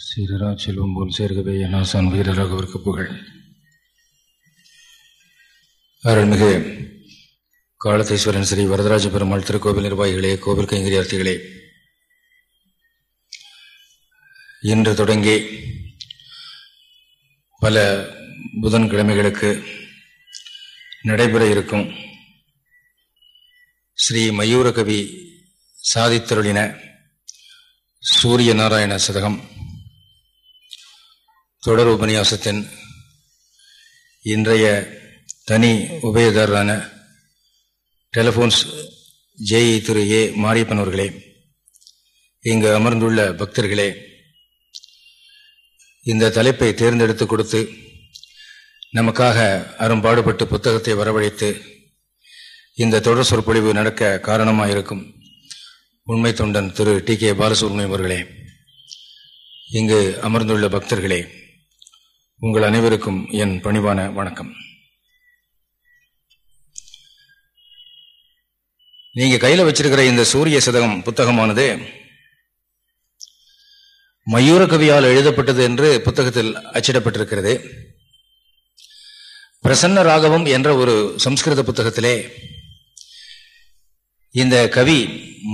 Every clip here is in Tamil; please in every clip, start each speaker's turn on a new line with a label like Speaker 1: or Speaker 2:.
Speaker 1: சிறரா செல்வம் போல் சேர்கவே என்னாசான் வீரராகவிற்கு புகழ். அருள்மிகு காலத்தீஸ்வரன் ஸ்ரீ வரதராஜ பெருமாள் திருக்கோவில் நிர்வாகிகளே கோவில் கைங்கரியார்த்திகளே. இன்று தொடங்கி பல புதன்கிழமைகளுக்கு நடைபெற இருக்கும் ஸ்ரீ மயூரகவி சாதித்தருளின சூரிய நாராயண சதகம். தொடர் உபன்யாசத்தின் இன்றைய தனி உபயதாரரான telephones JE Thiru A. Mariappan அவர்களே இங்கு அமர்ந்துள்ள பக்தர்களே இந்த தலைப்பை தேர்ந்தெடுத்து கொடுத்து நமக்காக அரும்பாடுபட்டு புத்தகத்தை வரவழைத்து இந்த தொடர் சொற்பொழிவு நடக்க காரணமாக இருக்கும் உண்மை தொண்டன் திரு டி கே. பாலசுப்ரமணியம் அவர்களே இங்கு அமர்ந்துள்ள பக்தர்களே உங்கள் அனைவருக்கும் என் பணிவான வணக்கம். நீங்க கையில வச்சிருக்கிற இந்த சூரிய சதகம் புத்தகமானது மயூர கவியால் எழுதப்பட்டது என்று புத்தகத்தில் அச்சிடப்பட்டிருக்கிறது. பிரசன்ன ராகவம் என்ற ஒரு சம்ஸ்கிருத புத்தகத்திலே இந்த கவி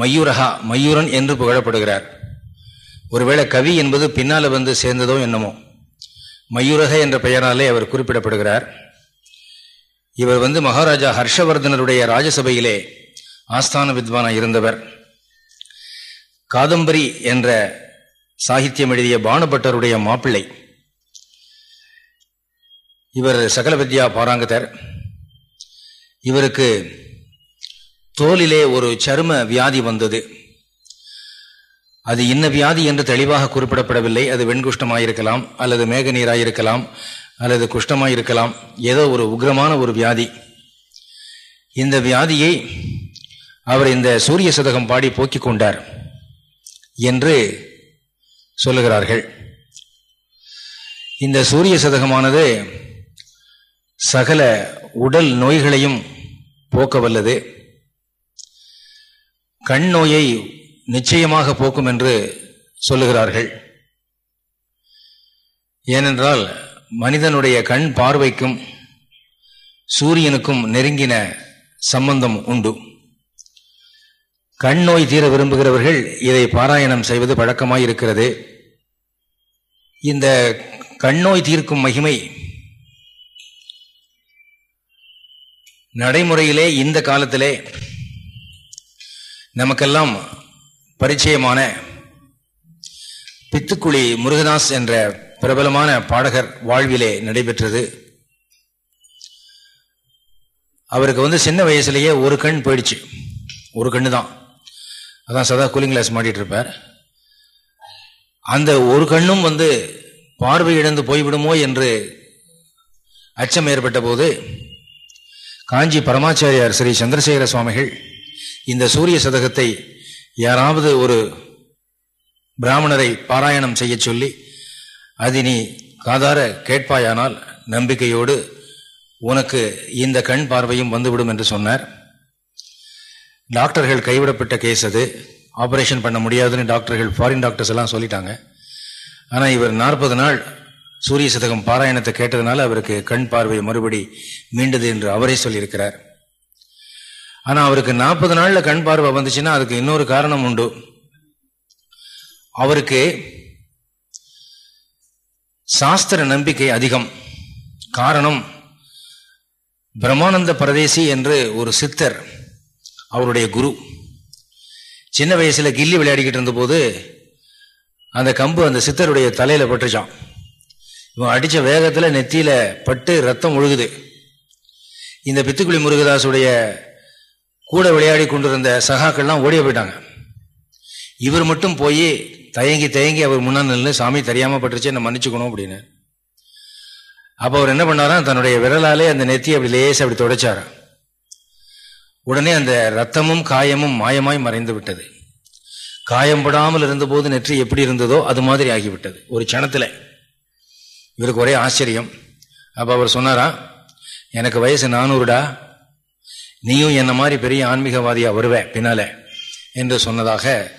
Speaker 1: மயூரகா மயூரன் என்று புகழப்படுகிறார். ஒருவேளை கவி என்பது பின்னால வந்து சேர்ந்ததோ என்னமோ. மயூரக என்ற பெயராலே அவர் குறிப்பிடப்படுகிறார். இவர் வந்து மகாராஜா ஹர்ஷவர்தனருடைய ராஜசபையிலே ஆஸ்தான வித்வானா இருந்தவர். காதம்பரி என்ற சாகித்யம் எழுதிய பானுபட்டருடைய மாப்பிள்ளை. இவர் சகல வித்யா பாராங்கதர். இவருக்கு தோலிலே ஒரு சரும வியாதி வந்தது. அது இன்ன வியாதி என்று தெளிவாக குறிப்பிடப்படவில்லை. அது வெண்குஷ்டமாயிருக்கலாம் அல்லது மேக நீராயிருக்கலாம் அல்லது குஷ்டமாயிருக்கலாம். ஏதோ ஒரு உக்ரமான ஒரு வியாதி. இந்த வியாதியை அவர் இந்த சூரிய சதகம் பாடி போக்கிக் கொண்டார் என்று சொல்லுகிறார்கள். இந்த சூரிய சதகமானது சகல உடல் நோய்களையும் போக்க வல்லது கண் நோயை நிச்சயமாக போக்கும் என்று சொல்லுகிறார்கள். ஏனென்றால் மனிதனுடைய கண் பார்வைக்கும் சூரியனுக்கும் நெருங்கின சம்பந்தம் உண்டு. கண் நோய் தீர விரும்புகிறவர்கள் இதை பாராயணம் செய்வது பழக்கமாய் இருக்கிறது இந்த கண் நோய் தீர்க்கும் மகிமை நடைமுறையிலே இந்த காலத்திலே நமக்கெல்லாம் பரிச்சயமான பித்துக்குழி முருகதாஸ் என்ற பிரபலமான பாடகர் வாழ்விலே நடைபெற்றது. அவருக்கு வந்து சின்ன வயசுலேயே ஒரு கண் போயிடுச்சு. ஒரு கண்ணு தான் அதான் சதா கூலிங் கிளாஸ் மாட்டிகிட்டு இருப்பார். அந்த ஒரு கண்ணும் வந்து பார்வை இழந்து போய்விடுமோ என்று அச்சம் ஏற்பட்ட போது காஞ்சி பரமாச்சாரியார் ஸ்ரீ சந்திரசேகர சுவாமிகள் இந்த சூரிய சதகத்தை யாராவது ஒரு பிராமணரை பாராயணம் செய்ய சொல்லி அது நீ காதார கேட்பாயானால் நம்பிக்கையோடு உனக்கு இந்த கண் பார்வையும் வந்துவிடும் என்று சொன்னார். டாக்டர்கள் கைவிடப்பட்ட கேஸ் அது. ஆப்ரேஷன் பண்ண முடியாதுன்னு டாக்டர்கள் ஃபாரின் டாக்டர்ஸ் எல்லாம் சொல்லிட்டாங்க. ஆனால் இவர் நாற்பது நாள் சூரிய சதகம் பாராயணத்தை கேட்டதுனால அவருக்கு கண் பார்வை மறுபடி மீண்டது என்று அவரே சொல்லியிருக்கிறார். ஆனால் அவருக்கு நாற்பது நாளில் கண் பார்வை வந்துச்சுன்னா அதுக்கு இன்னொரு காரணம் உண்டு. அவருக்கு சாஸ்திர நம்பிக்கை அதிகம். காரணம் பிரம்மானந்த பரதேசி என்று ஒரு சித்தர் அவருடைய குரு. சின்ன வயசுல கில்லி விளையாடிக்கிட்டு இருந்தபோது அந்த கம்பு அந்த சித்தருடைய தலையில பட்டுச்சான் இவன் அடிச்ச வேகத்துல நெத்தியில பட்டு ரத்தம் ஒழுகுது. இந்த பித்துக்குழி முருகதாசுடைய கூட விளையாடி கொண்டிருந்த சகாக்கள்லாம் ஓடிய போயிட்டாங்க. இவர் மட்டும் போய் தயங்கி தயங்கி அவர் முன்னாள் நின்று சாமி தெரியாமல் பட்டுருச்சு என்ன மன்னிச்சுக்கணும் அப்படின்னு. அப்போ அவர் என்ன பண்ணாராம் தன்னுடைய விரலாலே அந்த நெத்தி அப்படி லேச அப்படி தொடச்சாரா உடனே அந்த ரத்தமும் காயமும் மாயமாய் மறைந்து விட்டது. காயம் படாமல் இருந்தபோது நெற்றி எப்படி இருந்ததோ அது மாதிரி ஆகிவிட்டது. ஒரு கணத்தில் இவருக்கு ஒரே ஆச்சரியம். அப்போ அவர் சொன்னாரா எனக்கு வயசு நானூறுடா நீயும் என்ன மாதிரி பெரிய ஆன்மீகவாதியா வருவ பின்னால என்று சொன்னதாக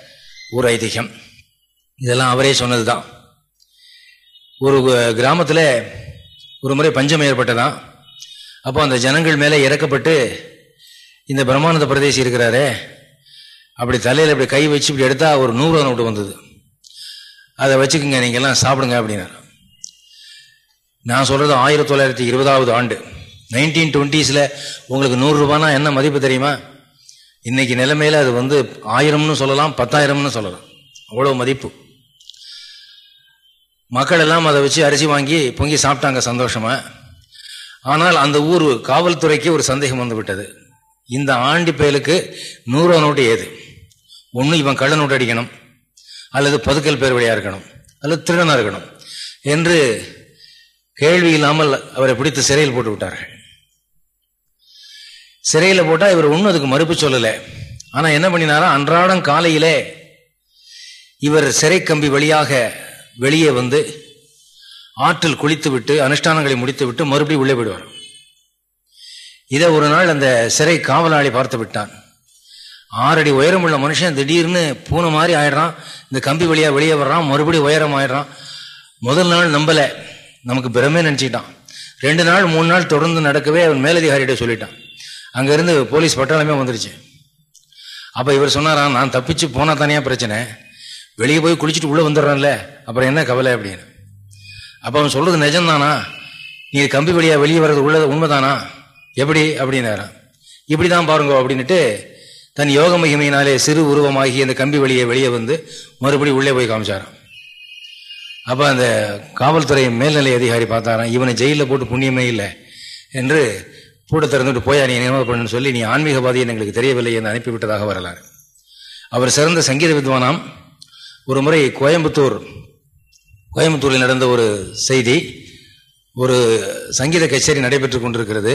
Speaker 1: ஒரு ஐதிகம். இதெல்லாம் அவரே சொன்னதுதான். ஒரு கிராமத்தில் ஒரு முறை பஞ்சம் ஏற்பட்டதான் அப்போ அந்த ஜனங்கள் மேலே இறக்கப்பட்டு இந்த பிரம்மானந்த பிரதேசி இருக்கிறாரே அப்படி தலையில் இப்படி கை வச்சு இப்படி எடுத்தால் ஒரு நூறு நோட்டு வந்தது. அதை வச்சுக்கோங்க நீங்கள்லாம் சாப்பிடுங்க அப்படின்னாரு. நான் சொல்கிறது ஆயிரத்தி தொள்ளாயிரத்தி இருபதாவது ஆண்டு. நைன்டீன் டுவெண்ட்டீஸில் உங்களுக்கு நூறுரூபானா என்ன மதிப்பு தெரியுமா? இன்னைக்கு நிலைமையில் அது வந்து ஆயிரம்னு சொல்லலாம் பத்தாயிரம்னு சொல்லலாம். அவ்வளோ மதிப்பு. மக்கள் எல்லாம் அதை வச்சு அரிசி வாங்கி பொங்கி சாப்பிட்டாங்க சந்தோஷமா. ஆனால் அந்த ஊர் காவல்துறைக்கு ஒரு சந்தேகம் வந்து விட்டது. இந்த ஆண்டி பயலுக்கு நூறு நோட்டு ஏது? ஒன்று இவன் கள்ள நோட்டு அடிக்கணும் அல்லது பதுக்கல் பேர் வழியாக இருக்கணும் அல்லது திருடனாக இருக்கணும் என்று கேள்வி இல்லாமல் அவரை பிடித்து சிறையில் போட்டு விட்டார்கள். சிறையில் போட்டால் இவர் ஒன்றும் அதுக்கு மறுப்பு சொல்லலை. ஆனால் என்ன பண்ணினாரா? அன்றாடம் காலையிலே இவர் சிறை கம்பி வழியாக வெளியே வந்து ஆற்றில் குளித்து விட்டு அனுஷ்டானங்களை முடித்து விட்டு மறுபடியும் உள்ளே போயிடுவார். இதை ஒரு நாள் அந்த சிறை காவலாளி பார்த்து விட்டான். ஆறடி உயரமுள்ள மனுஷன் திடீர்னு பூனை மாதிரி ஆயிடுறான். இந்த கம்பி வழியாக வெளியே வர்றான். மறுபடியும் உயரம் ஆயிடுறான். முதல் நாள் நம்பலை. நமக்கு பிரமே நினச்சிக்கிட்டான். ரெண்டு நாள் மூணு நாள் தொடர்ந்து நடக்கவே அவன் மேலதிகாரிகிட்ட சொல்லிட்டான். அங்கேருந்து போலீஸ் பட்டாளமே வந்துருச்சு. அப்போ இவர் சொன்னாராம் நான் தப்பிச்சு போனால் தானே பிரச்சனை. வெளியே போய் குளிச்சுட்டு உள்ளே வந்துடுறான்ல அப்புறம் என்ன கவலை அப்படின்னு. அப்போ அவன் சொல்கிறது நிஜம்தானா? நீ கம்பி வழியாக வெளியே வர்றது உள்ளது உண்மைதானா? எப்படி? அப்படின்னாரான் இப்படி தான் பாருங்க அப்படின்ட்டு தன் யோக மகிமையினாலே சிறு உருவமாகி அந்த கம்பி வழியை வெளியே வந்து மறுபடியும் உள்ளே போய் காமிச்சாரான் அப்போ அந்த காவல்துறை மேல்நிலை அதிகாரி பார்த்தாரான் இவனை ஜெயிலில் போட்டு புண்ணியமே இல்லை என்று கூட திறந்துட்டு போய் நீ என்ன பண்ணுன்னு சொல்லி நீ ஆன்மீகவாதி எங்களுக்கு தெரியவில்லை என்று அனுப்பிவிட்டதாக வரலாறு. அவர் சிறந்த சங்கீத வித்வானாம். ஒரு முறை கோயம்புத்தூர் கோயம்புத்தூரில் நடந்த ஒரு செய்தி ஒரு சங்கீத கச்சேரி நடைபெற்று கொண்டிருக்கிறது.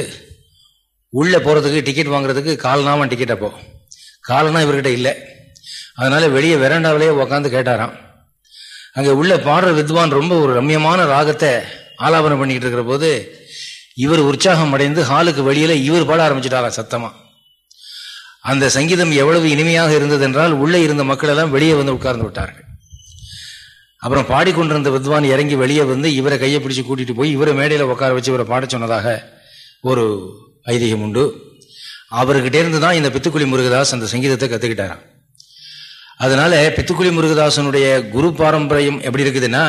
Speaker 1: உள்ளே போகிறதுக்கு டிக்கெட் வாங்குறதுக்கு கால்னாமன் டிக்கெட் அப்போ. காலனா இவர்கிட்ட இல்லை. அதனால வெளியே வெராண்டாவிலேயே உக்காந்து கேட்டாராம். அங்கே உள்ள பாடுற வித்வான் ரொம்ப ஒரு ரம்யமான ராகத்தை ஆலாபனம் பண்ணிக்கிட்டு இருக்கிற போது இவர் உற்சாகம் அடைந்து ஹாலுக்கு வெளியில இவர் பாட ஆரம்பிச்சிட்டாரா சத்தமா? அந்த சங்கீதம் எவ்வளவு இனிமையாக இருந்தது என்றால் உள்ளே இருந்த மக்கள் எல்லாம் வெளியே வந்து உட்கார்ந்து விட்டார்கள். அப்புறம் பாடிக்கொண்டிருந்த வித்வான் இறங்கி வெளியே வந்து இவரை கையை பிடிச்சி கூட்டிட்டு போய் இவரை மேடையில் உட்கார வச்சு இவரை பாட சொன்னதாக ஒரு ஐதீகம் உண்டு. அவர்கிட்ட இருந்து தான் இந்த பித்துக்குழி முருகதாஸ் அந்த சங்கீதத்தை கத்துக்கிட்டாராம். அதனால பித்துக்குழி முருகதாசனுடைய குரு பாரம்பரியம் எப்படி இருக்குதுன்னா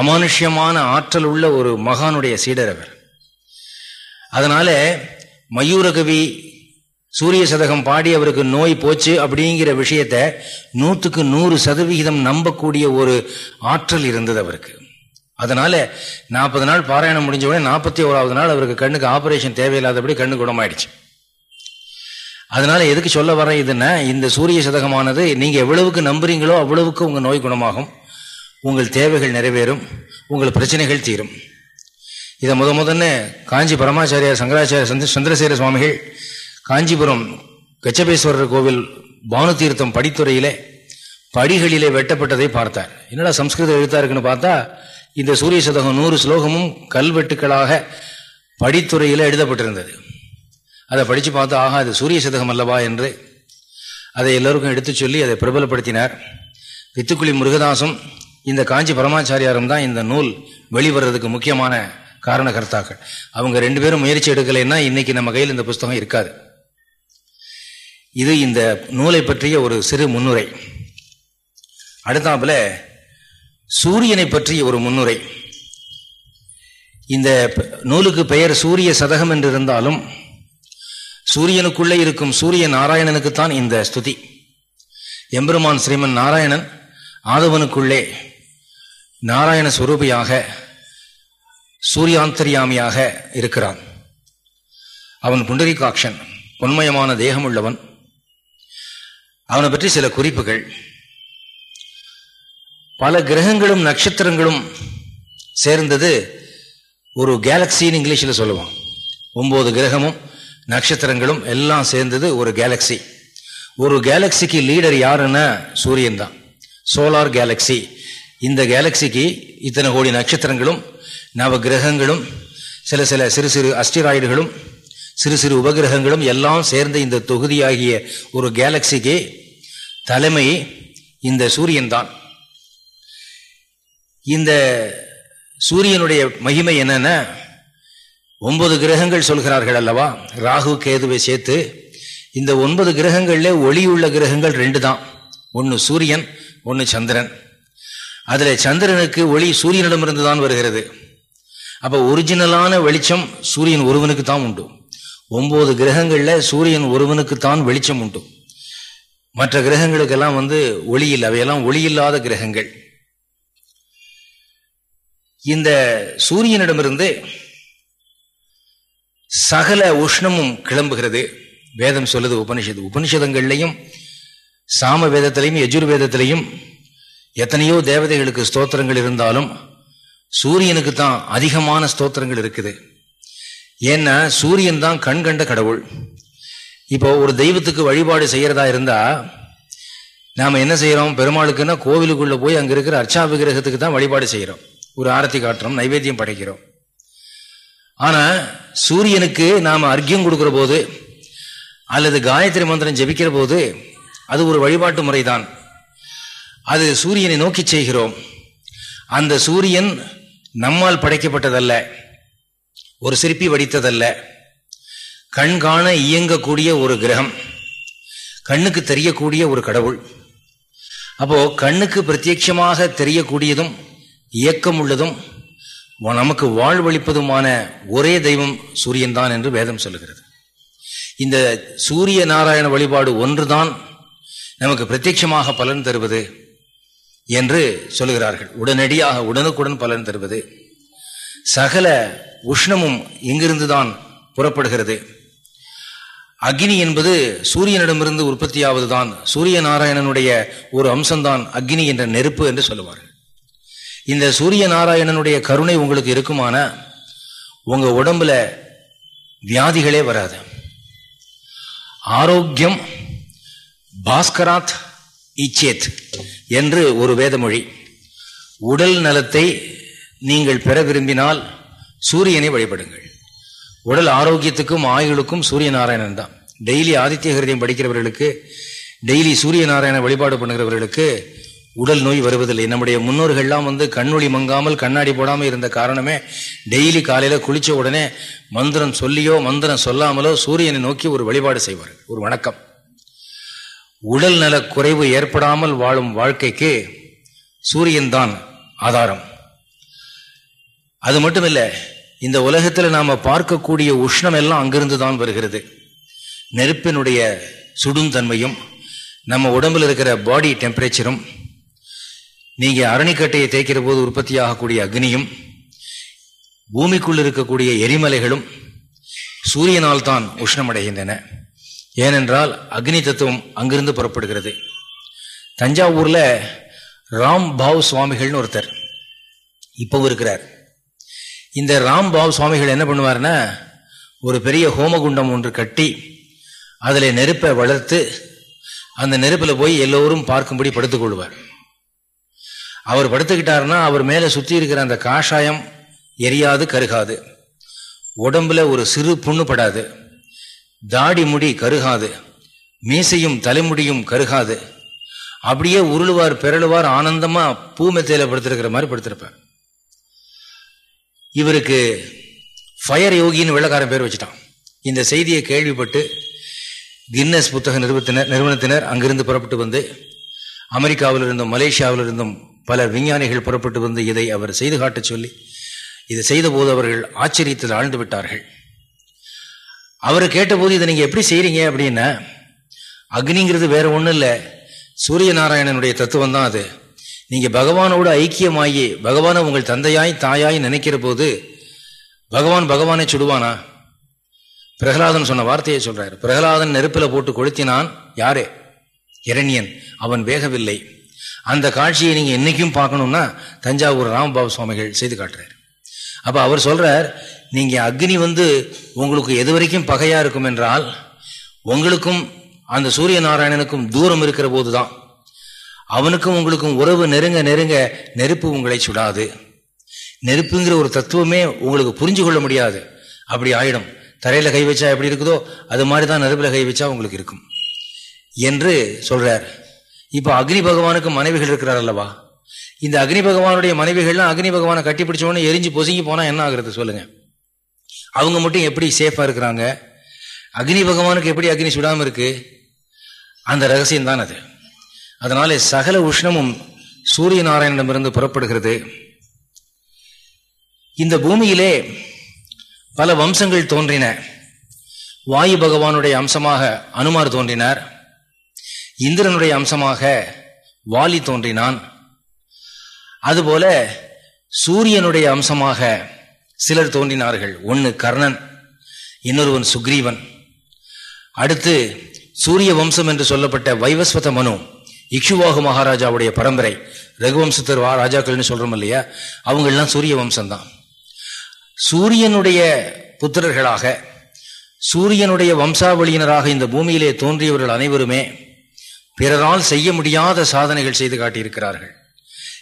Speaker 1: அமானுஷ்யமான ஆற்றல் உள்ள ஒரு மகானுடைய சீடர் அவர். அதனால மயூரகவி சூரிய சதகம் பாடி அவருக்கு நோய் போச்சு அப்படிங்கிற விஷயத்த நூற்றுக்கு நூறு சதவிகிதம் நம்பக்கூடிய ஒரு ஆற்றல் இருந்தது அவருக்கு. அதனால நாற்பது நாள் பாராயணம் முடிஞ்ச உடனே நாற்பத்தி ஓராவது நாள் அவருக்கு கண்ணுக்கு ஆபரேஷன் தேவையில்லாதபடி கண்ணு குணமாயிடுச்சு. அதனால எதுக்கு சொல்ல வர இதுன்னா இந்த சூரிய சதகமானது நீங்க எவ்வளவுக்கு நம்புறீங்களோ அவ்வளவுக்கு உங்க நோய் குணமாகும். உங்கள் தேவைகள் நிறைவேறும் உங்கள் பிரச்சனைகள் தீரும். இதை முத முதன்னு காஞ்சி பரமாச்சாரியார் சங்கராச்சாரிய சந்திரசேர சுவாமிகள் காஞ்சிபுரம் கச்சபேஸ்வரர் கோவில் பானு தீர்த்தம் படித்துறையிலே படிகளிலே வெட்டப்பட்டதை பார்த்தார். என்னடா சம்ஸ்கிருத எழுத்தா இருக்குன்னு பார்த்தா இந்த சூரிய சதகம் நூறு ஸ்லோகமும் கல்வெட்டுக்களாக படித்துறையில் எழுதப்பட்டிருந்தது. அதை படித்து பார்த்தா ஆகா அது சூரிய சதகம் அல்லவா? என்று அதை எல்லோருக்கும் எடுத்து சொல்லி அதை பிரபலப்படுத்தினார். வித்துக்குழி முருகதாசும் இந்த காஞ்சி பரமாச்சாரியாரும் தான் இந்த நூல் வெளிவரதுக்கு முக்கியமான காரண கர்த்தாக்கள் அவங்க ரெண்டு பேரும் முயற்சி எடுக்கலைன்னா இன்னைக்கு நம்ம கையில் இந்த புஸ்தகம் இருக்காது. இது இந்த நூலை பற்றிய ஒரு சிறு முன்னுரை. அடுத்தாப்புல சூரியனை பற்றிய ஒரு முன்னுரை. இந்த நூலுக்கு பெயர் சூரிய சதகம் என்று இருந்தாலும் சூரியனுக்குள்ளே இருக்கும் சூரிய நாராயணனுக்குத்தான் இந்த ஸ்துதி. எம்பெருமான் ஸ்ரீமன் நாராயணன் ஆதவனுக்குள்ளே நாராயண சுரூபியாக சூரியாந்தரியாமியாக இருக்கிறான். அவன் புண்டரிகாட்சன் பொன்மயமான தேகம் உள்ளவன் அவனை பற்றி சில குறிப்புகள். பல கிரகங்களும் நட்சத்திரங்களும் சேர்ந்தது ஒரு கேலக்சின்னு இங்கிலீஷில் சொல்லுவான். ஒம்பது கிரகமும் நட்சத்திரங்களும் எல்லாம் சேர்ந்தது ஒரு கேலக்சி ஒரு கேலக்சிக்கு லீடர் யாருன்னா சூரியன் தான் சோலார் கேலக்சி இந்த கேலக்சிக்கு இத்தனை கோடி நட்சத்திரங்களும் நவ கிரகங்களும் சில சில சிறு சிறு அஸ்டிராய்டுகளும் சிறு சிறு உபகிரகங்களும் எல்லாம் சேர்ந்த இந்த தொகுதியாகிய ஒரு கேலக்சிக்கு தலைமை இந்த சூரியன் தான். இந்த சூரியனுடைய மகிமை என்னன்னா? ஒன்பது கிரகங்கள் சொல்கிறார்கள் அல்லவா? ராகு கேதுவை சேர்த்து இந்த ஒன்பது கிரகங்களில் ஒளியுள்ள கிரகங்கள் ரெண்டு தான். ஒன்று சூரியன் ஒன்று சந்திரன். அதில் சந்திரனுக்கு ஒளி சூரியனிடமிருந்து தான் வருகிறது. அப்போ ஒரிஜினலான வெளிச்சம் சூரியன் ஒருவனுக்கு தான் உண்டு. ஒன்பது கிரகங்களில் சூரியன் ஒருவனுக்கு தான் வெளிச்சம் உண்டு. மற்ற கிரகங்களுக்கெல்லாம் வந்து ஒளி இல்லை. அவையெல்லாம் ஒளி இல்லாத கிரகங்கள். இந்த சூரியனிடமிருந்து சகல உஷ்ணமும் கிளம்புகிறது. வேதம் சொல்லுது உபனிஷத். உபனிஷதங்கள்லையும் சாம வேதத்திலையும் யஜுர்வேதத்திலையும் எத்தனையோ தேவதைகளுக்கு ஸ்தோத்திரங்கள் இருந்தாலும் சூரியனுக்கு தான் அதிகமான ஸ்தோத்திரங்கள் இருக்குது. ஏன்னா சூரியன் தான் கண் கண்ட கடவுள். இப்போ ஒரு தெய்வத்துக்கு வழிபாடு செய்யறதா இருந்தா நாம என்ன செய்யறோம்? பெருமாளுக்குன்னா கோவிலுக்குள்ள போய் அங்க இருக்கிற அர்ச்சா விக்கிரகத்துக்கு தான் வழிபாடு செய்யறோம். ஒரு ஆரத்தி காட்டுறோம் நைவேத்தியம் படைக்கிறோம். ஆனா சூரியனுக்கு நாம அர்க்கியம் கொடுக்கிற போது அல்லது காயத்ரி மந்திரம் ஜபிக்கிற போது அது ஒரு வழிபாட்டு முறைதான். அது சூரியனை நோக்கி செய்கிறோம். அந்த சூரியன் நம்மால் படைக்கப்பட்டதல்ல. ஒரு சிற்பி வடித்ததல்ல. கண்காண இயங்கக்கூடிய ஒரு கிரகம். கண்ணுக்கு தெரியக்கூடிய ஒரு கடவுள். அப்போ கண்ணுக்கு பிரத்யட்சமாக தெரியக்கூடியதும் இயக்கம் உள்ளதும் நமக்கு வாழ்வழிப்பதுமான ஒரே தெய்வம் சூரியன் தான் என்று வேதம் சொல்லுகிறது. இந்த சூரிய நாராயண வழிபாடு ஒன்றுதான் நமக்கு பிரத்யட்சமாக பலன் தருவது. என்று சொல்லுகிறார்கள். உடனடியாக உடனுக்குடன் பலன் தருவது. சகல உஷ்ணமும் இங்கிருந்துதான் புறப்படுகிறது. அக்னி என்பது சூரியனிடமிருந்து உற்பத்தியாவதுதான். சூரிய நாராயணனுடைய ஒரு அம்சம்தான் அக்னி என்ற நெருப்பு என்று சொல்லுவார்கள். இந்த சூரிய நாராயணனுடைய கருணை உங்களுக்கு இருக்குமான உங்க உடம்புல வியாதிகளே வராது. ஆரோக்கியம் பாஸ்கராத் இச்சேத் என்று ஒரு வேதமொழி. உடல் நலத்தை நீங்கள் பெற விரும்பினால் சூரியனை வழிபடுங்கள். உடல் ஆரோக்கியத்துக்கும் ஆயுளுக்கும் சூரிய நாராயணன் தான். டெய்லி ஆதித்ய ஹிருதயம் படிக்கிறவர்களுக்கு டெய்லி சூரிய நாராயண வழிபாடு பண்ணுகிறவர்களுக்கு உடல் நோய் வருவதில்லை. நம்முடைய முன்னோர்கள்லாம் வந்து கண்ணொளி மங்காமல் கண்ணாடி போடாமல் இருந்த காரணமே டெய்லி காலையில் குளித்த உடனே மந்திரம் சொல்லியோ மந்திரம் சொல்லாமலோ சூரியனை நோக்கி ஒரு வழிபாடு செய்வார் ஒரு வணக்கம். உடல் நல குறைவு ஏற்படாமல் வாழும் வாழ்க்கைக்கு சூரியன் தான் ஆதாரம். அது மட்டும் இல்லை இந்த உலகத்தில் நாம் பார்க்கக்கூடிய உஷ்ணம் எல்லாம் அங்கிருந்து தான் வருகிறது. நெருப்பினுடைய சுடுந்தன்மையும் நம்ம உடம்பில் இருக்கிற பாடி டெம்பரேச்சரும் நீங்கள் அரணிக்கட்டையை தேய்க்கிற போது உற்பத்தி ஆகக்கூடிய அக்னியும் பூமிக்குள் இருக்கக்கூடிய எரிமலைகளும் சூரியனால் தான் உஷ்ணமடைகின்றன. ஏனென்றால் அக்னி தத்துவம் அங்கிருந்து புறப்படுகிறது. தஞ்சாவூர்ல ராம் பாவ் சுவாமிகள்னு ஒருத்தர் இப்பவும் இருக்கிறார். இந்த ராம் பாவ் சுவாமிகள் என்ன பண்ணுவார்னா ஒரு பெரிய ஹோமகுண்டம் ஒன்று கட்டி அதில் நெருப்பை வளர்த்து அந்த நெருப்பில் போய் எல்லோரும் பார்க்கும்படி படுத்துக்கொள்வார் அவர் படுத்துக்கிட்டாருன்னா அவர் மேலே சுற்றி இருக்கிற அந்த காஷாயம் எரியாது கருகாது. உடம்புல ஒரு சிறு புண்ணு படாது. தாடி முடி கருகாது. மீசையும் தலைமுடியும் கருகாது. அப்படியே உருளுவார் பிறழுவார் ஆனந்தமா பூமெத்தையில படுத்திருக்கிற மாதிரி படுத்திருப்பார். இவருக்கு ஃபயர் யோகின்னு வெள்ளக்காரன் பேர் வச்சுட்டான். இந்த செய்தியை கேள்விப்பட்டு கின்னஸ் புத்தக நிறுவனத்தினர் நிறுவனத்தினர் அங்கிருந்து புறப்பட்டு வந்து அமெரிக்காவில் இருந்தும் மலேசியாவில் இருந்தும் பல விஞ்ஞானிகள் புறப்பட்டு வந்து இதை அவர் செய்து காட்டச் சொல்லி இதை செய்த போது அவர்கள் ஆச்சரியத்தில் ஆழ்ந்து விட்டார்கள். அவரை கேட்டபோது இதை நீங்கள் எப்படி செய்கிறீங்க அப்படின்னா அக்னிங்கிறது வேற ஒன்றும் இல்லை. சூரிய நாராயணனுடைய தத்துவம் தான் அது. நீங்கள் பகவானோடு ஐக்கியமாகி பகவானை உங்கள் தந்தையாய் தாயாய் நினைக்கிற போது பகவான் பகவானை சுடுவானா பிரகலாதன் சொன்ன வார்த்தையை சொல்றாரு. பிரகலாதன் நெருப்பில் போட்டு கொளுத்தினான் யாரே? இரணியன். அவன் வேகவில்லை. அந்த காட்சியை நீங்கள் என்றைக்கும் பார்க்கணும்னா தஞ்சாவூர் ராமபாபு சுவாமிகள் செய்து காட்டுறாரு. அப்போ அவர் சொல்றார் நீங்க அக்னி வந்து உங்களுக்கு எது வரைக்கும் பகையா இருக்கும் என்றால் உங்களுக்கும் அந்த சூரிய நாராயணனுக்கும் தூரம் இருக்கிற போதுதான். அவனுக்கும் உங்களுக்கும் உறவு நெருங்க நெருங்க நெருப்பு உங்களை சுடாது. நெருப்புங்கிற ஒரு தத்துவமே உங்களுக்கு புரிஞ்சு கொள்ள முடியாது. அப்படி ஆயிடும். தரையில கை வச்சா எப்படி இருக்குதோ அது மாதிரி தான் நெருப்புல கை வச்சா உங்களுக்கு இருக்கும். என்று சொல்றார். இப்போ அக்னி பகவானுக்கு மனைவிகள் இருக்கிறார் அல்லவா? இந்த அக்னி பகவானுடைய மனைவிகள்லாம் அக்னி பகவானை கட்டி பிடிச்சவொடனே எரிஞ்சு பொசுங்கி போனா என்ன ஆகுறது சொல்லுங்க. அவங்க மட்டும் எப்படி சேஃபாக இருக்கிறாங்க? அக்னி பகவானுக்கு எப்படி அக்னி சுடாமல் இருக்கு? அந்த ரகசியம் தான் அது. அதனாலே சகல உஷ்ணமும் சூரிய நாராயணனிடமிருந்து புறப்படுகிறது. இந்த பூமியிலே பல வம்சங்கள் தோன்றின. வாயு பகவானுடைய அம்சமாக அனுமார் தோன்றினார். இந்திரனுடைய அம்சமாக வாலி தோன்றினான். அதுபோல சூரியனுடைய அம்சமாக சிலர் தோன்றினார்கள். ஒன்று கர்ணன் இன்னொருவன் சுக்ரீவன். அடுத்து சூரிய வம்சம் என்று சொல்லப்பட்ட வைவஸ்வத மனு இக்ஷுவாகு மகாராஜாவுடைய பரம்பரை. ரகுவம்சத்தர் வா ராஜாக்கள்னு சொல்கிறோம் இல்லையா? அவங்கெல்லாம் சூரிய வம்சம்தான். சூரியனுடைய புத்திரர்களாக சூரியனுடைய வம்சாவளியினராக இந்த பூமியிலே தோன்றியவர்கள் அனைவருமே பிறரால் செய்ய முடியாத சாதனைகள் செய்து காட்டியிருக்கிறார்கள்.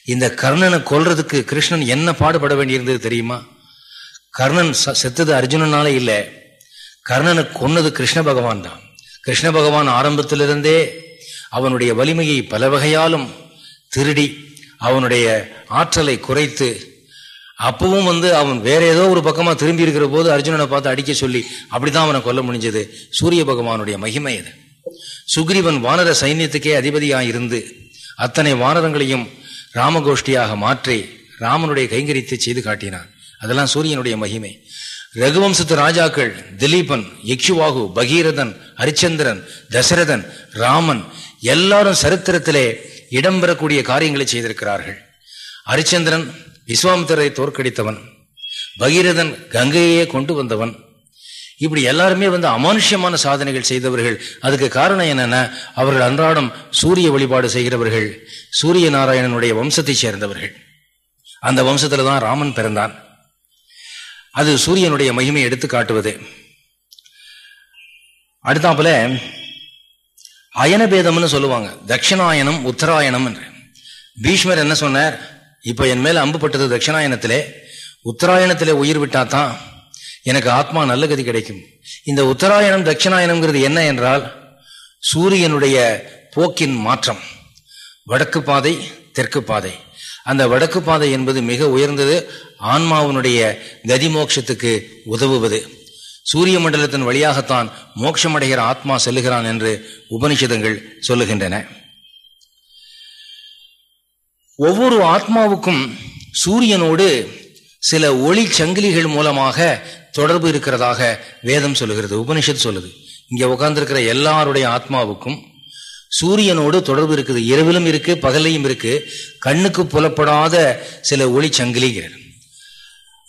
Speaker 1: இந்த கர்ணனை கொல்றதுக்கு கிருஷ்ணன் என்ன பாடுபட வேண்டியிருந்தது தெரியுமா? கர்ணன் செத்தது அர்ஜுனனால இல்லை. கர்ணனை கொன்னது கிருஷ்ண பகவான் தான். கிருஷ்ண பகவான் ஆரம்பத்திலிருந்தே அவனுடைய வலிமையை பல வகையாலும் திருடி அவனுடைய ஆற்றலை குறைத்து அப்பவும் வந்து அவன் வேற ஏதோ ஒரு பக்கமாக திரும்பி இருக்கிற போது அர்ஜுனனை பார்த்து அடிக்க சொல்லி அப்படிதான் அவனை கொல்ல முடிஞ்சது. சூரிய பகவானுடைய மகிமை அது சுக்ரீவன் வானர சைன்யத்துக்கே அதிபதியாக இருந்து அத்தனை வானரங்களையும் ராமகோஷ்டியாக மாற்றி ராமனுடைய கைங்கரித்தை செய்து காட்டினான். அதெல்லாம் சூரியனுடைய மகிமை. ரகுவம்சத்து ராஜாக்கள் திலீபன் யக்ஷுவாகு பகீரதன் ஹரிச்சந்திரன் தசரதன் ராமன் எல்லாரும் சரித்திரத்திலே இடம்பெறக்கூடிய காரியங்களை செய்திருக்கிறார்கள். ஹரிச்சந்திரன் விஸ்வாமித்தரை தோற்கடித்தவன் பகீரதன் கங்கையே கொண்டு வந்தவன். இப்படி எல்லாருமே வந்து அமானுஷ்யமான சாதனைகள் செய்தவர்கள். அதுக்கு காரணம் என்னன்னா அவர்கள் அன்றாடம் சூரிய வழிபாடு செய்கிறவர்கள் சூரிய நாராயணனுடைய வம்சத்தை சேர்ந்தவர்கள். அந்த வம்சத்துல தான் ராமன் பிறந்தான். அது சூரியனுடைய மகிமை எடுத்து காட்டுவது. அடுத்தாப்புல அயனபேதம்னு சொல்லுவாங்க. தட்சிணாயனம் உத்தராயணம் என்று. பீஷ்மர் என்ன சொன்னார்? இப்போ என் மேல அம்புப்பட்டது தட்சிணாயனத்திலே. உத்தராயணத்திலே உயிர் விட்டாதான் எனக்கு ஆத்மா நல்ல கதி கிடைக்கும். இந்த உத்தராயணம் தட்சிணாயனம்ங்கிறது என்ன என்றால் சூரியனுடைய போக்கின் மாற்றம். வடக்கு பாதை தெற்கு பாதை. அந்த வடக்கு பாதை என்பது மிக உயர்ந்தது. ஆன்மாவினுடைய கதிமோட்சத்துக்கு உதவுவது. சூரிய மண்டலத்தின் வழியாகத்தான் மோட்சமடைகிற ஆத்மா செல்லுகிறான் என்று உபனிஷதங்கள் சொல்லுகின்றன. ஒவ்வொரு ஆத்மாவுக்கும் சூரியனோடு சில ஒளி சங்கிலிகள் மூலமாக தொடர்பு இருக்கிறதாக வேதம் சொல்லுகிறது உபனிஷத் சொல்லுது. இங்கே உட்கார்ந்துருக்கிற எல்லாருடைய ஆத்மாவுக்கும் சூரியனோடு தொடர்பு இருக்குது. இரவிலும் இருக்கு பகலையும் இருக்கு. கண்ணுக்கு புலப்படாத சில ஒளி சங்கிலிகள்.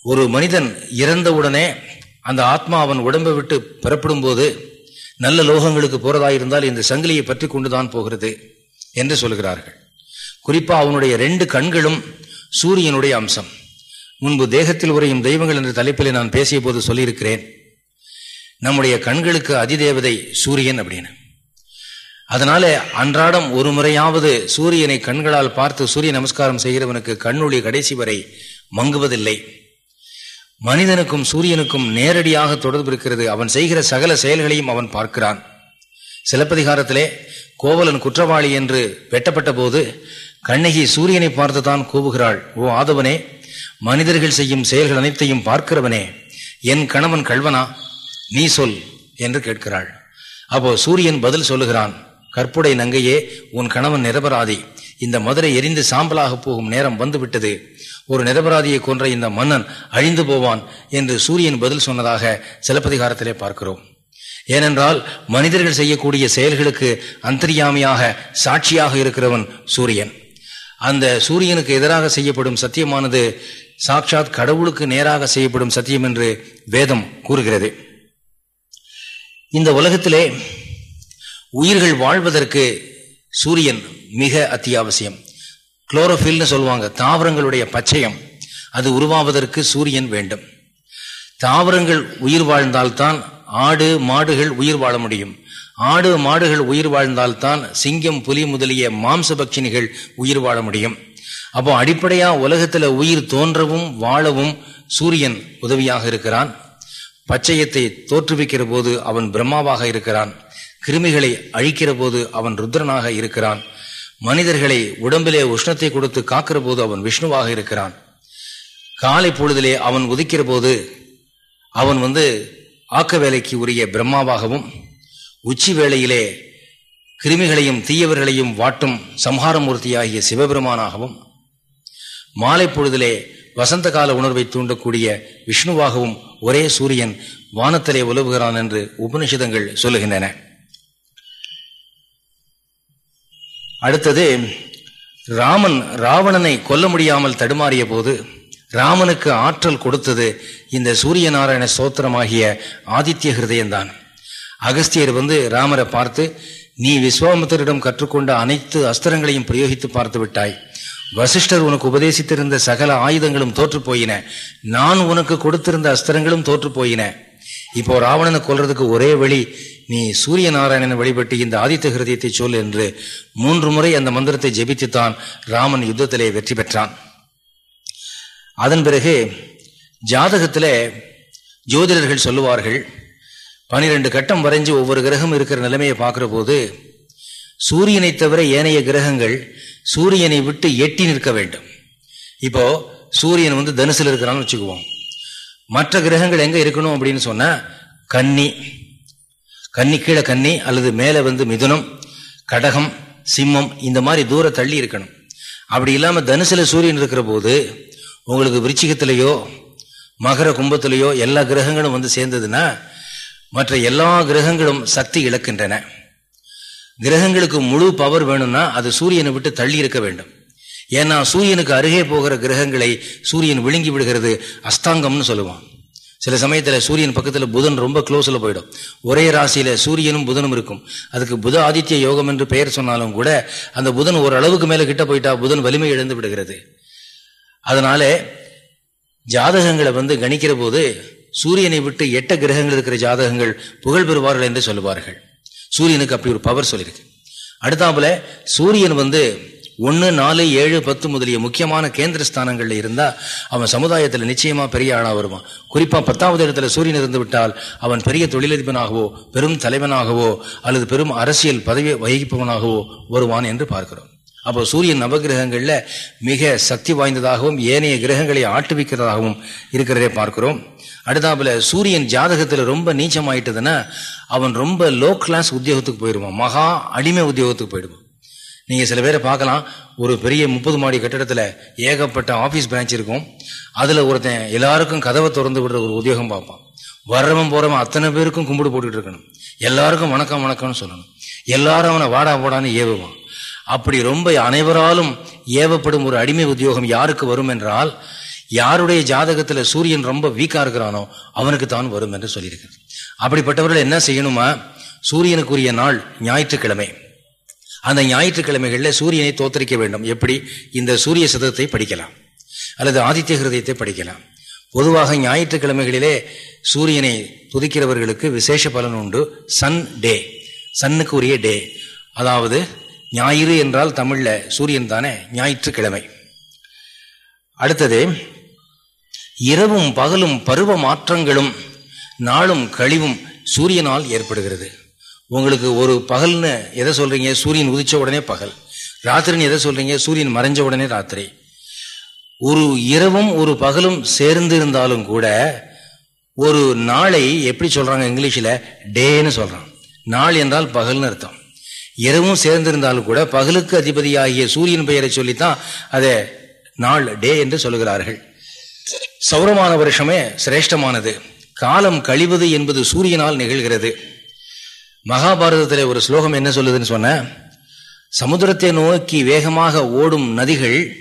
Speaker 1: ஒரு மனிதன் இறந்தவுடனே அந்த ஆத்மா அவன் உடம்பை விட்டு பெறப்படும் போது நல்ல லோகங்களுக்கு போறதாயிருந்தால் இந்த சங்கிலியை பற்றி கொண்டுதான் போகிறது என்று சொல்கிறார்கள். குறிப்பா அவனுடைய ரெண்டு கண்களும் சூரியனுடைய அம்சம். முன்பு தேகத்தில் உரையும் தெய்வங்கள் என்ற தலைப்பில் நான் பேசிய போது சொல்லியிருக்கிறேன். நம்முடைய கண்களுக்கு அதிதேவதை சூரியன் அப்படின்னு. அதனால அன்றாடம் ஒரு முறையாவது சூரியனை கண்களால் பார்த்து சூரிய நமஸ்காரம் செய்கிறவனுக்கு கண்ணொளி கடைசி வரை மங்குவதில்லை. மனிதனுக்கும் சூரியனுக்கும் நேரடியாக தொடர்பு இருக்கிறது. அவன் செய்கிற சகல செயல்களையும் அவன் பார்க்கிறான். சிலப்பதிகாரத்திலே கோவலன் குற்றவாளி என்று வெட்டப்பட்ட போது கண்ணகி சூரியனை பார்த்துதான் கூவுகிறாள். ஓ ஆதவனே மனிதர்கள் செய்யும் செயல்கள் அனைத்தையும் பார்க்கிறவனே என் கணவன் கல்வனா நீ சொல் என்று கேட்கிறாள். அப்போ சூரியன் பதில் சொல்லுகிறான். கற்புடை நங்கையே உன் கணவன் நிரபராதி. இந்த மதுரை எரிந்து சாம்பலாக போகும் நேரம் வந்துவிட்டது. ஒரு நிரபராதியை கொன்ற இந்த மன்னன் அழிந்து போவான் என்று சூரியன் பதில் சொன்னதாக சிலப்பதிகாரத்திலே பார்க்கிறோம். ஏனென்றால் மனிதர்கள் செய்யக்கூடிய செயல்களுக்கு அந்தரியாமியாக சாட்சியாக இருக்கிறவன் சூரியன். அந்த சூரியனுக்கு எதிராக செய்யப்படும் சத்தியமானது சாட்சாத் கடவுளுக்கு நேராக செய்யப்படும் சத்தியம் என்று வேதம் கூறுகிறது. இந்த உலகத்திலே உயிர்கள் வாழ்வதற்கு சூரியன் மிக அத்தியாவசியம். குளோரோஃபில்னு சொல்லுவாங்க தாவரங்களுடைய பச்சையம். அது உருவாவதற்கு சூரியன் வேண்டும். தாவரங்கள் உயிர் வாழ்ந்தால்தான் ஆடு மாடுகள் உயிர் வாழ முடியும். ஆடு மாடுகள் உயிர் வாழ்ந்தால்தான் சிங்கம் புலி முதலிய மாம்சபக்ஷினிகள் உயிர் வாழ முடியும். அப்போ அடிப்படையா உலகத்துல உயிர் தோன்றவும் வாழவும் சூரியன் உதவியாக இருக்கிறான். பச்சையத்தை தோற்றுவிக்கிற போது அவன் பிரம்மாவாக இருக்கிறான். கிருமிகளை அழிக்கிற போது அவன் ருத்ரனாக இருக்கிறான். மனிதர்களை உடம்பிலே உஷ்ணத்தை கொடுத்து காக்கிற போது அவன் விஷ்ணுவாக இருக்கிறான். காலை பொழுதிலே அவன் உதிக்கிற போது அவன் வந்து ஆக்க வேலைக்கு உரிய பிரம்மாவாகவும் உச்சி வேளையிலே கிருமிகளையும் தீயவர்களையும் வாட்டும் சம்ஹாரமூர்த்தியாகிய சிவபெருமானாகவும் மாலை பொழுதிலே வசந்த கால உணர்வை தூண்டக்கூடிய விஷ்ணுவாகவும் ஒரே சூரியன் வானத்திலே உலவுகிறான் என்று உபனிஷதங்கள் சொல்லுகின்றன. அடுத்தது ராமன் ராவணனை கொல்ல முடியாமல் தடுமாறிய போது ராமனுக்கு ஆற்றல் கொடுத்தது இந்த சூரிய நாராயண சோத்திரமாகிய ஆதித்ய ஹிருதயம்தான் அகஸ்தியர் வந்து ராமரை பார்த்து நீ விஸ்வாமித்தரிடம் கற்றுக்கொண்ட அனைத்து அஸ்திரங்களையும் பிரயோகித்து பார்த்து விட்டாய். வசிஷ்டர் உனக்கு உபதேசித்திருந்த சகல ஆயுதங்களும் தோற்று போயின. நான் உனக்கு கொடுத்திருந்த அஸ்திரங்களும் தோற்று போயின. இப்போ ராவணனை கொல்றதுக்கு ஒரே வழி நீ சூரிய நாராயணனை வழிபட்டு இந்த ஆதித்த ஹிருதயத்தை சொல் என்று மூன்று முறை அந்த மந்திரத்தை ஜெபித்துத்தான் ராமன் யுத்தத்திலே வெற்றி பெற்றான். அதன் பிறகு ஜாதகத்தில் ஜோதிடர்கள் சொல்லுவார்கள் பனிரெண்டு கட்டம் வரைஞ்சு ஒவ்வொரு கிரகம் இருக்கிற நிலைமையை பார்க்குற போது சூரியனை தவிர ஏனைய கிரகங்கள் சூரியனை விட்டு எட்டி நிற்க வேண்டும். இப்போ சூரியன் வந்து தனுசில் இருக்கிறான்னு வச்சுக்குவோம். மற்ற கிரகங்கள் எங்க இருக்கணும் அப்படின்னு சொன்னால் கன்னி. கன்னி கீழே கன்னி அல்லது மேலே வந்து மிதுனம் கடகம் சிம்மம் இந்த மாதிரி தூர தள்ளி இருக்கணும். அப்படி இல்லாமல் தனுசுல சூரியன் இருக்கிற போது உங்களுக்கு விருச்சிகத்திலேயோ மகர கும்பத்திலேயோ எல்லா கிரகங்களும் வந்து சேர்ந்ததுன்னா மற்ற எல்லா கிரகங்களும் சக்தி இழக்கின்றன. கிரகங்களுக்கு முழு பவர் வேணும்னா அது சூரியனை விட்டு தள்ளி இருக்க வேண்டும். ஏன்னா சூரியனுக்கு அருகே போகிற கிரகங்களை சூரியன் விழுங்கி விடுகிறது அஸ்தாங்கம்னு சொல்லுவான். சில சமயத்தில் சூரியன் பக்கத்தில் புதன் ரொம்ப க்ளோஸில் போயிடும். ஒரே ராசியில் சூரியனும் புதனும் இருக்கும். அதுக்கு புத ஆதித்ய யோகம் என்று பெயர் சொன்னாலும் கூட அந்த புதன் ஓரளவுக்கு மேலே கிட்ட போயிட்டா புதன் வலிமை இழந்து விடுகிறது. அதனால ஜாதகங்களை வந்து கணிக்கிற போது சூரியனை விட்டு எட்ட கிரகங்கள் இருக்கிற ஜாதகங்கள் புகழ் பெறுவார்கள் என்று சொல்லுவார்கள். சூரியனுக்கு அப்படி ஒரு பவர் சொல்லியிருக்கு அடுத்தாப்புல சூரியன் வந்து ஒன்று நாலு ஏழு பத்து முதலிய முக்கியமான கேந்திர ஸ்தானங்களில் இருந்தால் அவன் சமுதாயத்தில் நிச்சயமாக பெரிய ஆளாக வருவான். குறிப்பாக பத்தாவது இடத்துல சூரியன் இருந்து விட்டால் அவன் பெரிய தொழிலதிபனாகவோ பெரும் தலைவனாகவோ அல்லது பெரும் அரசியல் பதவி வகிப்பவனாகவோ வருவான் என்று பார்க்கிறோம். அப்போ சூரியன் நவகிரகங்களில் மிக சக்தி வாய்ந்ததாகவும் ஏனைய கிரகங்களை ஆட்டுவிக்கிறதாகவும் இருக்கிறதே பார்க்கிறோம். அடுத்தாப்புல சூரியன் ஜாதகத்தில் ரொம்ப நீச்சமாயிட்டதுன்னா அவன் ரொம்ப லோ கிளாஸ் உத்தியோகத்துக்கு போயிடுவான் மகா அடிமை உத்தியோகத்துக்கு போயிடுவான். நீங்கள் சில பேரை பார்க்கலாம். ஒரு பெரிய முப்பது மாடி கட்டிடத்தில் ஏகப்பட்ட ஆஃபீஸ் பிரான்ச் இருக்கும். அதில் ஒருத்தன் எல்லாருக்கும் கதவை திறந்து விடுற ஒரு உத்தியோகம் பார்ப்பான். வர்றவன் போகிறவன் அத்தனை பேருக்கும் கும்பிடு போட்டுக்கிட்டு இருக்கணும். எல்லாருக்கும் வணக்கம் வணக்கம்னு சொல்லணும். எல்லாரும் அவனை வாடா போடான்னு ஏவுவான். அப்படி ரொம்ப அனைவராலும் ஏவப்படும் ஒரு அடிமை உத்தியோகம் யாருக்கு வரும் என்றால் யாருடைய ஜாதகத்தில் சூரியன் ரொம்ப வீக்காக இருக்கிறானோ அவனுக்கு தான் வரும் என்று சொல்லியிருக்கிறது. அப்படிப்பட்டவர்கள் என்ன செய்யணுமா? சூரியனுக்குரிய நாள் ஞாயிற்றுக்கிழமை. அந்த ஞாயிற்றுக்கிழமைகளில் சூரியனை தோத்தரிக்க வேண்டும். எப்படி? இந்த சூரிய சதத்தை படிக்கலாம். அல்லது ஆதித்ய ஹிருதயத்தை படிக்கலாம். பொதுவாக ஞாயிற்றுக்கிழமைகளிலே சூரியனை துதிக்கிறவர்களுக்கு விசேஷ பலன் உண்டு. Sunday. சன்னுக்கு உரிய டே. அதாவது ஞாயிறு என்றால் தமிழில் சூரியன் தானே ஞாயிற்றுக்கிழமை. அடுத்தது இரவும் பகலும் பருவ மாற்றங்களும் நாளும் கழிவும் சூரியனால் ஏற்படுகிறது. உங்களுக்கு ஒரு பகல்னு எதை சொல்றீங்க? சூரியன் உதிச்ச உடனே பகல். ராத்திரின்னு எதை சொல்றீங்க? சூரியன் மறைஞ்ச உடனே ராத்திரி. ஒரு இரவும் ஒரு பகலும் சேர்ந்து இருந்தாலும் கூட ஒரு நாளை எப்படி சொல்றாங்க இங்கிலீஷில்? டேன்னு சொல்றான். நாள் என்றால் பகல்னு அர்த்தம். இரவும் சேர்ந்திருந்தாலும் கூட பகலுக்கு அதிபதியாகிய சூரியன் பெயரை சொல்லித்தான் அதை நாள் டே என்று சொல்லுகிறார்கள். சௌரமான வருஷமே சிரேஷ்டமானது. காலம் கழிவது என்பது சூரியனால் நிகழ்கிறது. மகாபாரதத்தில் ஒரு ஸ்லோகம் என்ன சொல்லுதுன்னு சொன்ன? சமுத்திரத்தை நோக்கி வேகமாக ஓடும் நதிகள்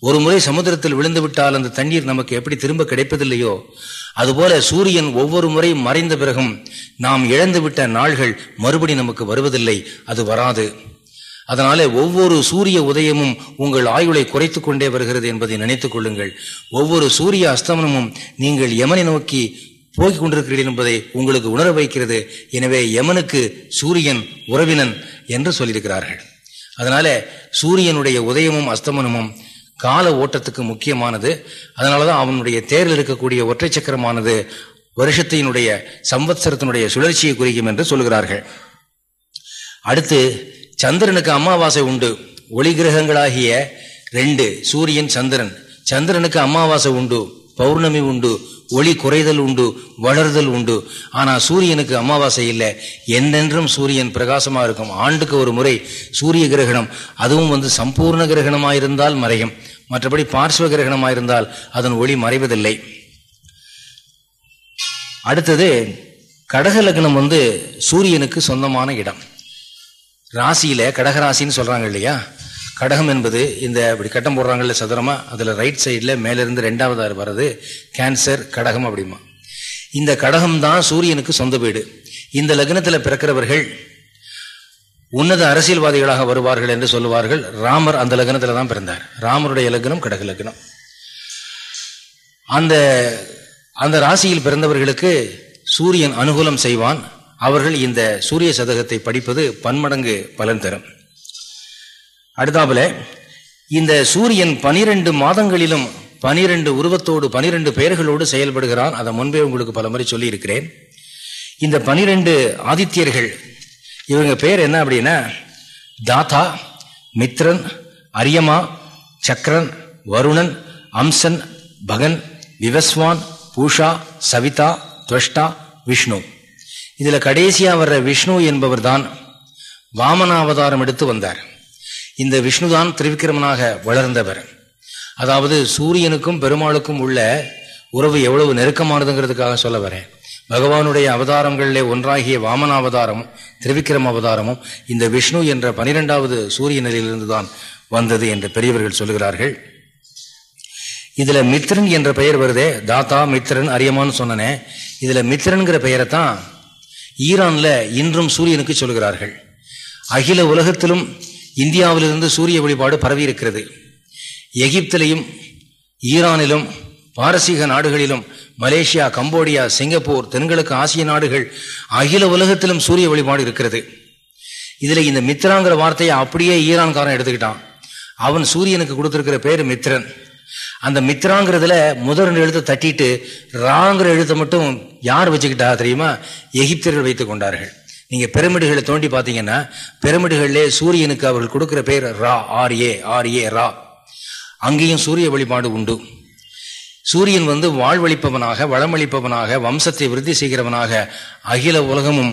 Speaker 1: ஒரு முறை சமுத்திரத்தில் விழுந்து விட்டால் அந்த தண்ணீர் நமக்கு எப்படி திரும்ப கிடைப்பதில்லையோ அதுபோல சூரியன் ஒவ்வொரு முறை மறைந்த பிறகும் நாம் இழந்துவிட்ட நாள்கள் மறுபடி நமக்கு வருவதில்லை அது வராது. அதனாலே ஒவ்வொரு சூரிய உதயமும் உங்கள் ஆயுளை குறைத்து கொண்டே வருகிறது என்பதை நினைத்துக் கொள்ளுங்கள். ஒவ்வொரு சூரிய அஸ்தமனமும் நீங்கள் யமனை நோக்கி போகிக் கொண்டிருக்கிறீர்கள் என்பதை உங்களுக்கு உணர வைக்கிறது. எனவே யமனுக்கு சூரியன் உறவினன் என்று சொல்லியிருக்கிறார்கள். அதனால சூரியனுடைய உதயமும் அஸ்தமனமும் கால ஓட்டத்துக்கு முக்கியமானது. அதனாலதான் அவனுடைய தேரில் இருக்கக்கூடிய ஒற்றை சக்கரமானது வருஷத்தினுடைய சம்பத்சரத்தினுடைய சுழற்சியை குறிக்கும் என்று சொல்கிறார்கள் அடுத்து சந்திரனுக்கு அமாவாசை உண்டு. ஒளி கிரகங்களாகிய ரெண்டு சூரியன் சந்திரன். சந்திரனுக்கு அமாவாசை உண்டு பௌர்ணமி உண்டு ஒளி குறைதல் உண்டு வளர்தல் உண்டு. ஆனால் சூரியனுக்கு அமாவாசை இல்லை. என்றென்றும் சூரியன் பிரகாசமா இருக்கும். ஆண்டுக்கு ஒரு முறை சூரிய கிரகணம். அதுவும் வந்து சம்பூர்ண கிரகணமாயிருந்தால் மறையும். மற்றபடி பார்ஸ்வ கிரகணமாயிருந்தால் அதன் ஒளி மறைவதில்லை. அடுத்தது கடக லக்னம் வந்து சூரியனுக்கு சொந்தமான இடம். ராசியில கடகராசின்னு சொல்றாங்க இல்லையா? கடகம் என்பது இந்த இப்படி கட்டம் போடுறாங்கல்ல சதுரமா அதில் ரைட் சைடில் மேலிருந்து ரெண்டாவது வர்றது கேன்சர் கடகம் அப்படிமா. இந்த கடகம் தான் சூரியனுக்கு சொந்த வீடு. இந்த லக்னத்தில் பிறக்கிறவர்கள் உன்னத அரசியல்வாதிகளாக வருவார்கள் என்று சொல்லுவார்கள். ராமர் அந்த லக்னத்தில் தான் பிறந்தார். ராமருடைய லக்னம் கடக லக்னம். அந்த அந்த ராசியில் பிறந்தவர்களுக்கு சூரியன் அனுகூலம் செய்வான். அவர்கள் இந்த சூரிய சதகத்தை படிப்பது பன்மடங்கு பலன் தரும். அடுத்தாப்புல இந்த சூரியன் பனிரெண்டு மாதங்களிலும் பனிரெண்டு உருவத்தோடு பனிரெண்டு பெயர்களோடு செயல்படுகிறான். அதை முன்பே உங்களுக்கு பல முறை சொல்லியிருக்கிறேன். இந்த பனிரெண்டு ஆதித்யர்கள் இவங்க பேர் என்ன அப்படின்னா தாத்தா மித்ரன் அரியமா சக்கரன் வருணன் அம்சன் பகன் விவஸ்வான் பூஷா சவிதா துவஷ்டா விஷ்ணு. இதில் கடைசியாக வர்ற விஷ்ணு என்பவர் தான் வாமனாவதாரம் எடுத்து வந்தார். இந்த விஷ்ணுதான் திரிவிக்கிரமனாக வளர்ந்தவர். அதாவது சூரியனுக்கும் பெருமாளுக்கும் உள்ள உறவு எவ்வளவு நெருக்கமானதுங்கிறதுக்காக சொல்ல வரேன். பகவானுடைய அவதாரங்களிலே ஒன்றாகிய வாமன அவதாரமும் திரிவிக்கிரம அவதாரமும் இந்த விஷ்ணு என்ற பனிரெண்டாவது சூரிய நிலையிலிருந்து தான் வந்தது என்று பெரியவர்கள் சொல்லுகிறார்கள். இதுல மித்ரன் என்ற பெயர் வருதே. தாத்தா மித்ரன் அரியமான்னு சொன்னனே. இதுல மித்ரன்கிற பெயரை தான் ஈரான்ல இன்றும் சூரியனுக்கு சொல்கிறார்கள் அகில உலகத்திலும் இந்தியாவிலிருந்து சூரிய வழிபாடு பரவி இருக்கிறது எகிப்திலையும் ஈரானிலும் பாரசீக நாடுகளிலும் மலேசியா கம்போடியா சிங்கப்பூர் தென்கிழக்கு ஆசிய நாடுகள் அகில உலகத்திலும் சூரிய வழிபாடு இருக்கிறது. இதில் இந்த மித்ராங்கிற வார்த்தையை அப்படியே ஈரான்காரன் எடுத்துக்கிட்டான். அவன் சூரியனுக்கு கொடுத்துருக்கிற பேர் மித்ரன். அந்த மித்ராங்கிறதுல முதல் எழுத்தை தட்டிட்டு ராங்கிற எழுத்தை மட்டும் யார் வச்சுக்கிட்டா தெரியுமா? எகிப்தியர்கள் வைத்துக் கொண்டார்கள். நீங்க பிரமிடுகளை தோண்டி பார்த்தீங்கன்னா பிரமிடுகளிலே சூரியனுக்கு அவர்கள் கொடுக்குற பேர் ரா ஆர் ஏ ஆர் ஏ ரா. அங்கேயும் சூரிய வழிபாடு உண்டு. சூரியன் வந்து வாழ்வழிப்பவனாக வளமளிப்பவனாக வம்சத்தை விருத்தி செய்கிறவனாக அகில உலகமும்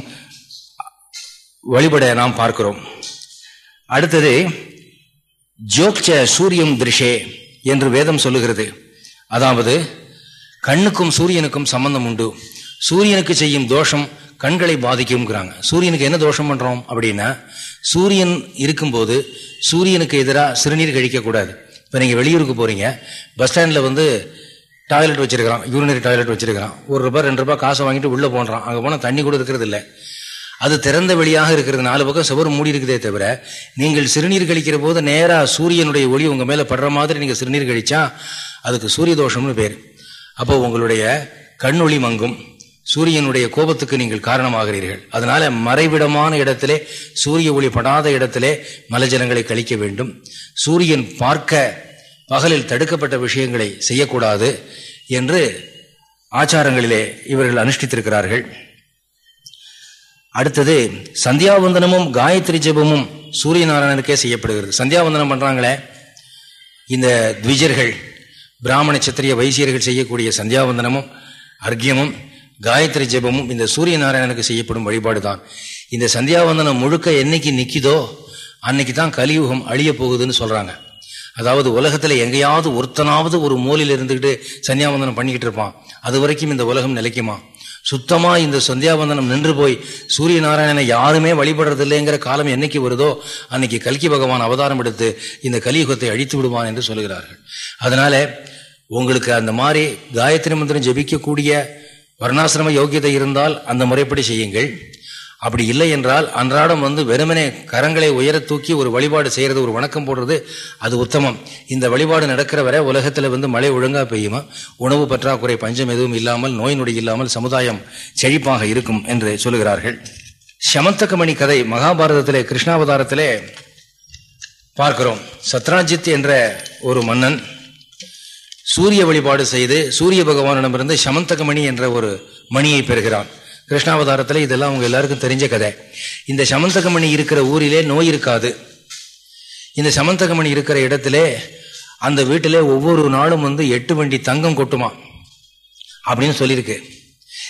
Speaker 1: வழிபட நாம் பார்க்கிறோம். அடுத்தது ஜோக்ச சூரியம் திருஷே என்று வேதம் சொல்லுகிறது. அதாவது கண்ணுக்கும் சூரியனுக்கும் சம்பந்தம் உண்டு. சூரியனுக்கு செய்யும் தோஷம் கண்களை பாதிக்கும்ங்கிறாங்க. சூரியனுக்கு என்ன தோஷம் பண்ணுறோம் அப்படின்னா சூரியன் இருக்கும்போது சூரியனுக்கு எதிராக சிறுநீர் கழிக்கக்கூடாது. இப்போ நீங்கள் வெளியூருக்கு போகிறீங்க பஸ் ஸ்டாண்டில் வந்து டாய்லெட் வச்சிருக்கிறான் யூரினரி டாய்லெட் வச்சிருக்கிறான். ஒரு ரூபாய் ரெண்டு ரூபாய் காசை வாங்கிட்டு உள்ளே போன்றான். அங்கே போனால் தண்ணி கூட இருக்கிறது இல்லை. அது திறந்த வெளியாக இருக்கிறது நாலு பக்கம் சுவர் மூடி இருக்குதே தவிர நீங்கள் சிறுநீர் கழிக்கிற போது நேராக சூரியனுடைய ஒளி உங்கள் மேலே படுற மாதிரி நீங்கள் சிறுநீர் கழிச்சா அதுக்கு சூரிய தோஷம்னு பேர். அப்போ உங்களுடைய கண்ணொளி மங்கும். சூரியனுடைய கோபத்துக்கு நீங்கள் காரணமாகிறீர்கள். அதனால மறைவிடமான இடத்திலே சூரிய ஒளி படாத இடத்திலே மலஜலங்களை கழிக்க வேண்டும். சூரியன் பார்க்க பகலில் தடுக்கப்பட்ட விஷயங்களை செய்யக்கூடாது என்று ஆச்சாரங்களிலே இவர்கள் அனுஷ்டித்திருக்கிறார்கள். அடுத்தது சந்தியாவந்தனமும் காயத்ரி ஜபமும் சூரிய நாராயணனுக்கே செய்யப்படுகிறது. சந்தியாவந்தனம் பண்றாங்களே? இந்த த்விஜர்கள் பிராமண சத்திரிய வைசியர்கள் செய்யக்கூடிய சந்தியாவந்தனமும் அர்க்கியமும் காயத்ரி ஜெபமும் இந்த சூரிய நாராயணனுக்கு செய்யப்படும் வழிபாடு தான் இந்த சந்தியாவந்தனம் முழுக்க என்னைக்கு நிற்கிதோ அன்னைக்கு தான் கலியுகம் அழிய போகுதுன்னு சொல்றாங்க. அதாவது உலகத்துல எங்கேயாவது ஒருத்தனாவது ஒரு மூலையில் இருந்துக்கிட்டு சந்தியாவந்தனம் பண்ணிக்கிட்டு இருப்பான். அது வரைக்கும் இந்த உலகம் நிலைக்குமா? சுத்தமா இந்த சந்தியாவந்தனம் நின்று போய் சூரிய நாராயணனை யாருமே வழிபடுறது இல்லைங்கிற காலம் என்னைக்கு வருதோ அன்னைக்கு கல்கி பகவான் அவதாரம் எடுத்து இந்த கலியுகத்தை அழித்து விடுவான் என்று சொல்கிறார்கள். அதனால உங்களுக்கு அந்த மாதிரி காயத்ரி மந்திரம் ஜபிக்கக்கூடிய வர்ணாசிரம யோகியதை இருந்தால் அந்த முறைப்படி செய்யுங்கள். அப்படி இல்லை என்றால் அன்றாடம் வந்து வெறுமனே கரங்களை உயர தூக்கி ஒரு வழிபாடு செய்கிறது ஒரு வணக்கம் போடுறது அது உத்தமம். இந்த வழிபாடு நடக்கிற வரை உலகத்தில் வந்து மழை ஒழுங்காக பெய்யுமா? உணவு பற்றாக்குறை பஞ்சம் எதுவும் இல்லாமல் நோய் நொடி இல்லாமல் சமுதாயம் செழிப்பாக இருக்கும் என்று சொல்லுகிறார்கள். சமந்தகமணி கதை மகாபாரதத்திலே கிருஷ்ணாவதாரத்திலே பார்க்கிறோம். சத்ராஜித் என்ற ஒரு மன்னன் சூரிய வழிபாடு செய்து சூரிய பகவானிடமிருந்து சமந்தகமணி என்ற ஒரு மணியை பெறுகிறான். கிருஷ்ணாவதாரத்தில் இதெல்லாம் அவங்க எல்லாருக்கும் தெரிஞ்ச கதை. இந்த சமந்தகமணி இருக்கிற ஊரிலே நோய் இருக்காது. இந்த சமந்தகமணி இருக்கிற இடத்திலே அந்த வீட்டிலே ஒவ்வொரு நாளும் வந்து எட்டு வண்டி தங்கம் கொட்டுமா? அப்படின்னு சொல்லியிருக்கு.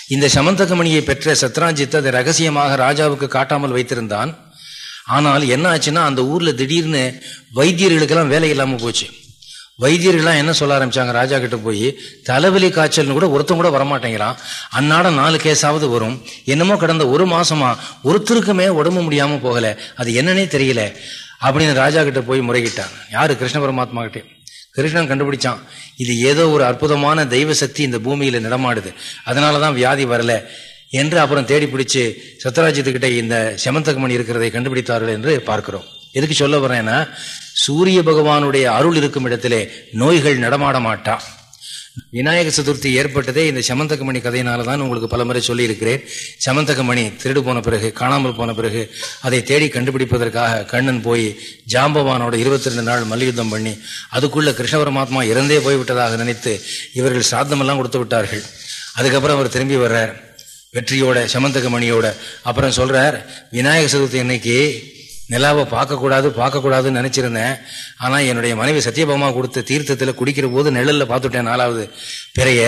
Speaker 1: இந்த சமந்தகமணியை பெற்ற சத்ராஜித் அதை ரகசியமாக ராஜாவுக்கு காட்டாமல் வைத்திருந்தான். ஆனால் என்ன ஆச்சுன்னா அந்த ஊரில் திடீர்னு வைத்தியர்களுக்கெல்லாம் வேலை இல்லாமல் போச்சு. வைத்தியர்கள்லாம் என்ன சொல்ல ஆரம்பிச்சாங்க? ராஜா கிட்ட போய் தலைவலி காய்ச்சல்னு கூட ஒருத்தன் கூட வரமாட்டேங்கிறான். அன்னாட நாலு கேஸாவது வரும். என்னமோ கடந்த ஒரு மாசமா ஒருத்தருக்குமே உடம்பு முடியாம போகல. அது என்னன்னே தெரியல. அப்படின்னு ராஜா கிட்ட போய் முறையிட்டான் யாரு? கிருஷ்ண பரமாத்மா கிட்டே. கிருஷ்ணன் கண்டுபிடிச்சான். இது ஏதோ ஒரு அற்புதமான தெய்வ சக்தி இந்த பூமியில நடமாடுது. அதனாலதான் வியாதி வரல என்று அப்புறம் தேடி பிடிச்சு சத்ராஜித்துக்கிட்ட இந்த செமந்தகமணி இருக்கிறதை கண்டுபிடித்தார்கள் என்று பார்க்கிறோம். எதுக்கு சொல்ல வரேன்னா சூரிய பகவானுடைய அருள் இருக்கும் இடத்திலே நோய்கள் நடமாட மாட்டா. விநாயக சதுர்த்தி ஏற்பட்டதே இந்த சமந்தகமணி கதையினால தான் உங்களுக்கு பல முறை சொல்லியிருக்கிறேன். சமந்தகமணி திருடு போன பிறகு காணாமல் போன பிறகு அதை தேடி கண்டுபிடிப்பதற்காக கண்ணன் போய் ஜாம்பவானோட இருபத்தி ரெண்டு நாள் மல்யுத்தம் பண்ணி அதுக்குள்ள கிருஷ்ண பரமாத்மா இறந்தே போய்விட்டதாக நினைத்து இவர்கள் சாத்தமெல்லாம் கொடுத்து விட்டார்கள். அதுக்கப்புறம் அவர் திரும்பி வர்றார். வெற்றியோட சமந்தகமணியோட. அப்புறம் சொல்றார் விநாயக சதுர்த்தி அன்னைக்கு நிலாவை பார்க்கக்கூடாது பார்க்கக்கூடாதுன்னு நினச்சிருந்தேன். ஆனால் என்னுடைய மனைவி சத்யபாமா கொடுத்த தீர்த்தத்தில் குடிக்கிற போது நிழலில் பார்த்துட்டேன் நாலாவது பிறைய.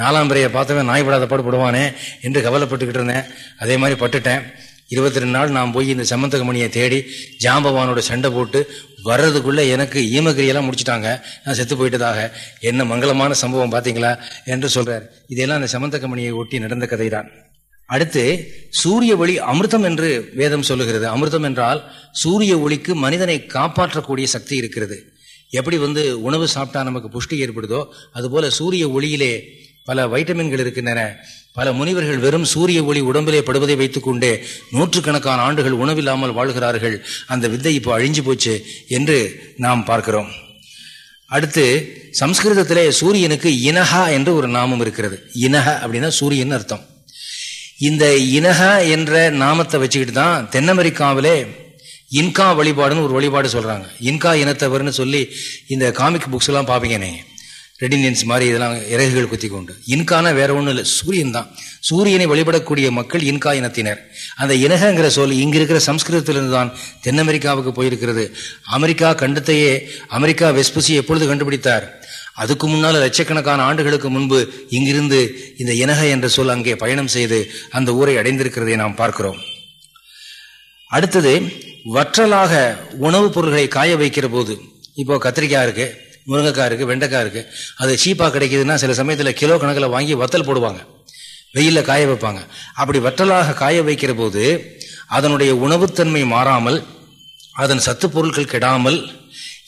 Speaker 1: நாலாம் பிறையை பார்த்தவன் நாய்படாத பாடுபடுவானே என்று கவலைப்பட்டுக்கிட்டு இருந்தேன். அதே மாதிரி பட்டுட்டேன். இருபத்தி ரெண்டு நாள் நான் போய் இந்த சமந்தகமணியை தேடி ஜாம்பவானோட சண்டை போட்டு வர்றதுக்குள்ளே எனக்கு ஈமகிரியெல்லாம் முடிச்சுட்டாங்க. நான் செத்து போயிட்டதாக. என்ன மங்களமான சம்பவம் பார்த்தீங்களா? என்று சொல்கிறார் இதெல்லாம் அந்த சமந்தகமணியை ஒட்டி நடந்த கதை தான் அடுத்து சூரிய ஒளி அமிர்தம் என்று வேதம் சொல்லுகிறது. அமிர்தம் என்றால் சூரிய ஒளிக்கு மனிதனை காப்பாற்றக்கூடிய சக்தி இருக்கிறது. எப்படி வந்து உணவு சாப்பிட்டா நமக்கு புஷ்டி ஏற்படுதோ அதுபோல சூரிய ஒளியிலே பல வைட்டமின்கள் இருக்கின்றன. பல முனிவர்கள் வெறும் சூரிய ஒளி உடம்பிலே படுவதை வைத்துக்கொண்டே நூற்றுக்கணக்கான ஆண்டுகள் உணவில்லாமல் வாழ்கிறார்கள். அந்த வித்தை இப்போ அழிஞ்சு போச்சு என்று நாம் பார்க்கிறோம். அடுத்து சம்ஸ்கிருதத்திலே சூரியனுக்கு இனஹா என்று ஒரு நாமம் இருக்கிறது. இனஹ அப்படின்னா சூரியன் அர்த்தம். இந்த இனக என்ற நாமத்தை வச்சுக்கிட்டு தான் தென் அமெரிக்காவிலே இன்கா வழிபாடுன்னு ஒரு வழிபாடு சொல்கிறாங்க இன்கா இனத்தவர்னு சொல்லி இந்த காமிக் புக்ஸ் எல்லாம் பார்ப்பீங்க நீங்க. ரெடினியன்ஸ் மாதிரி இதெல்லாம் இறகுகள் குத்தி கொண்டு இன்கானா வேற ஒன்றும் இல்லை. சூரியன் தான். சூரியனை வழிபடக்கூடிய மக்கள் இன்கா இனத்தினர். அந்த இனகங்கிற சொல் இங்கே இருக்கிற சம்ஸ்கிருதத்திலிருந்து தான் தென் அமெரிக்காவுக்கு போயிருக்கிறது. அமெரிக்கா கண்டத்தையே அமெரிக்கா வெஸ்புசி எப்பொழுது கண்டுபிடித்தார்? அதுக்கு முன்னால் லட்சக்கணக்கான ஆண்டுகளுக்கு முன்பு இங்கிருந்து இந்த இனக என்ற சொல் அங்கே பயணம் செய்து அந்த ஊரை அடைந்திருக்கிறதை நாம் பார்க்கிறோம். அடுத்தது வற்றலாக உணவுப் பொருள்களை காய வைக்கிற போது இப்போ கத்திரிக்காய் இருக்கு முருங்கைக்காய் இருக்கு வெண்டைக்காய் இருக்கு அது சீப்பாக கிடைக்குதுன்னா சில சமயத்தில் கிலோ கணக்கில் வாங்கி வத்தல் போடுவாங்க. வெயிலில் காய வைப்பாங்க. அப்படி வற்றலாக காய வைக்கிற போது அதனுடைய உணவுத்தன்மை மாறாமல் அதன் சத்து பொருட்கள் கெடாமல்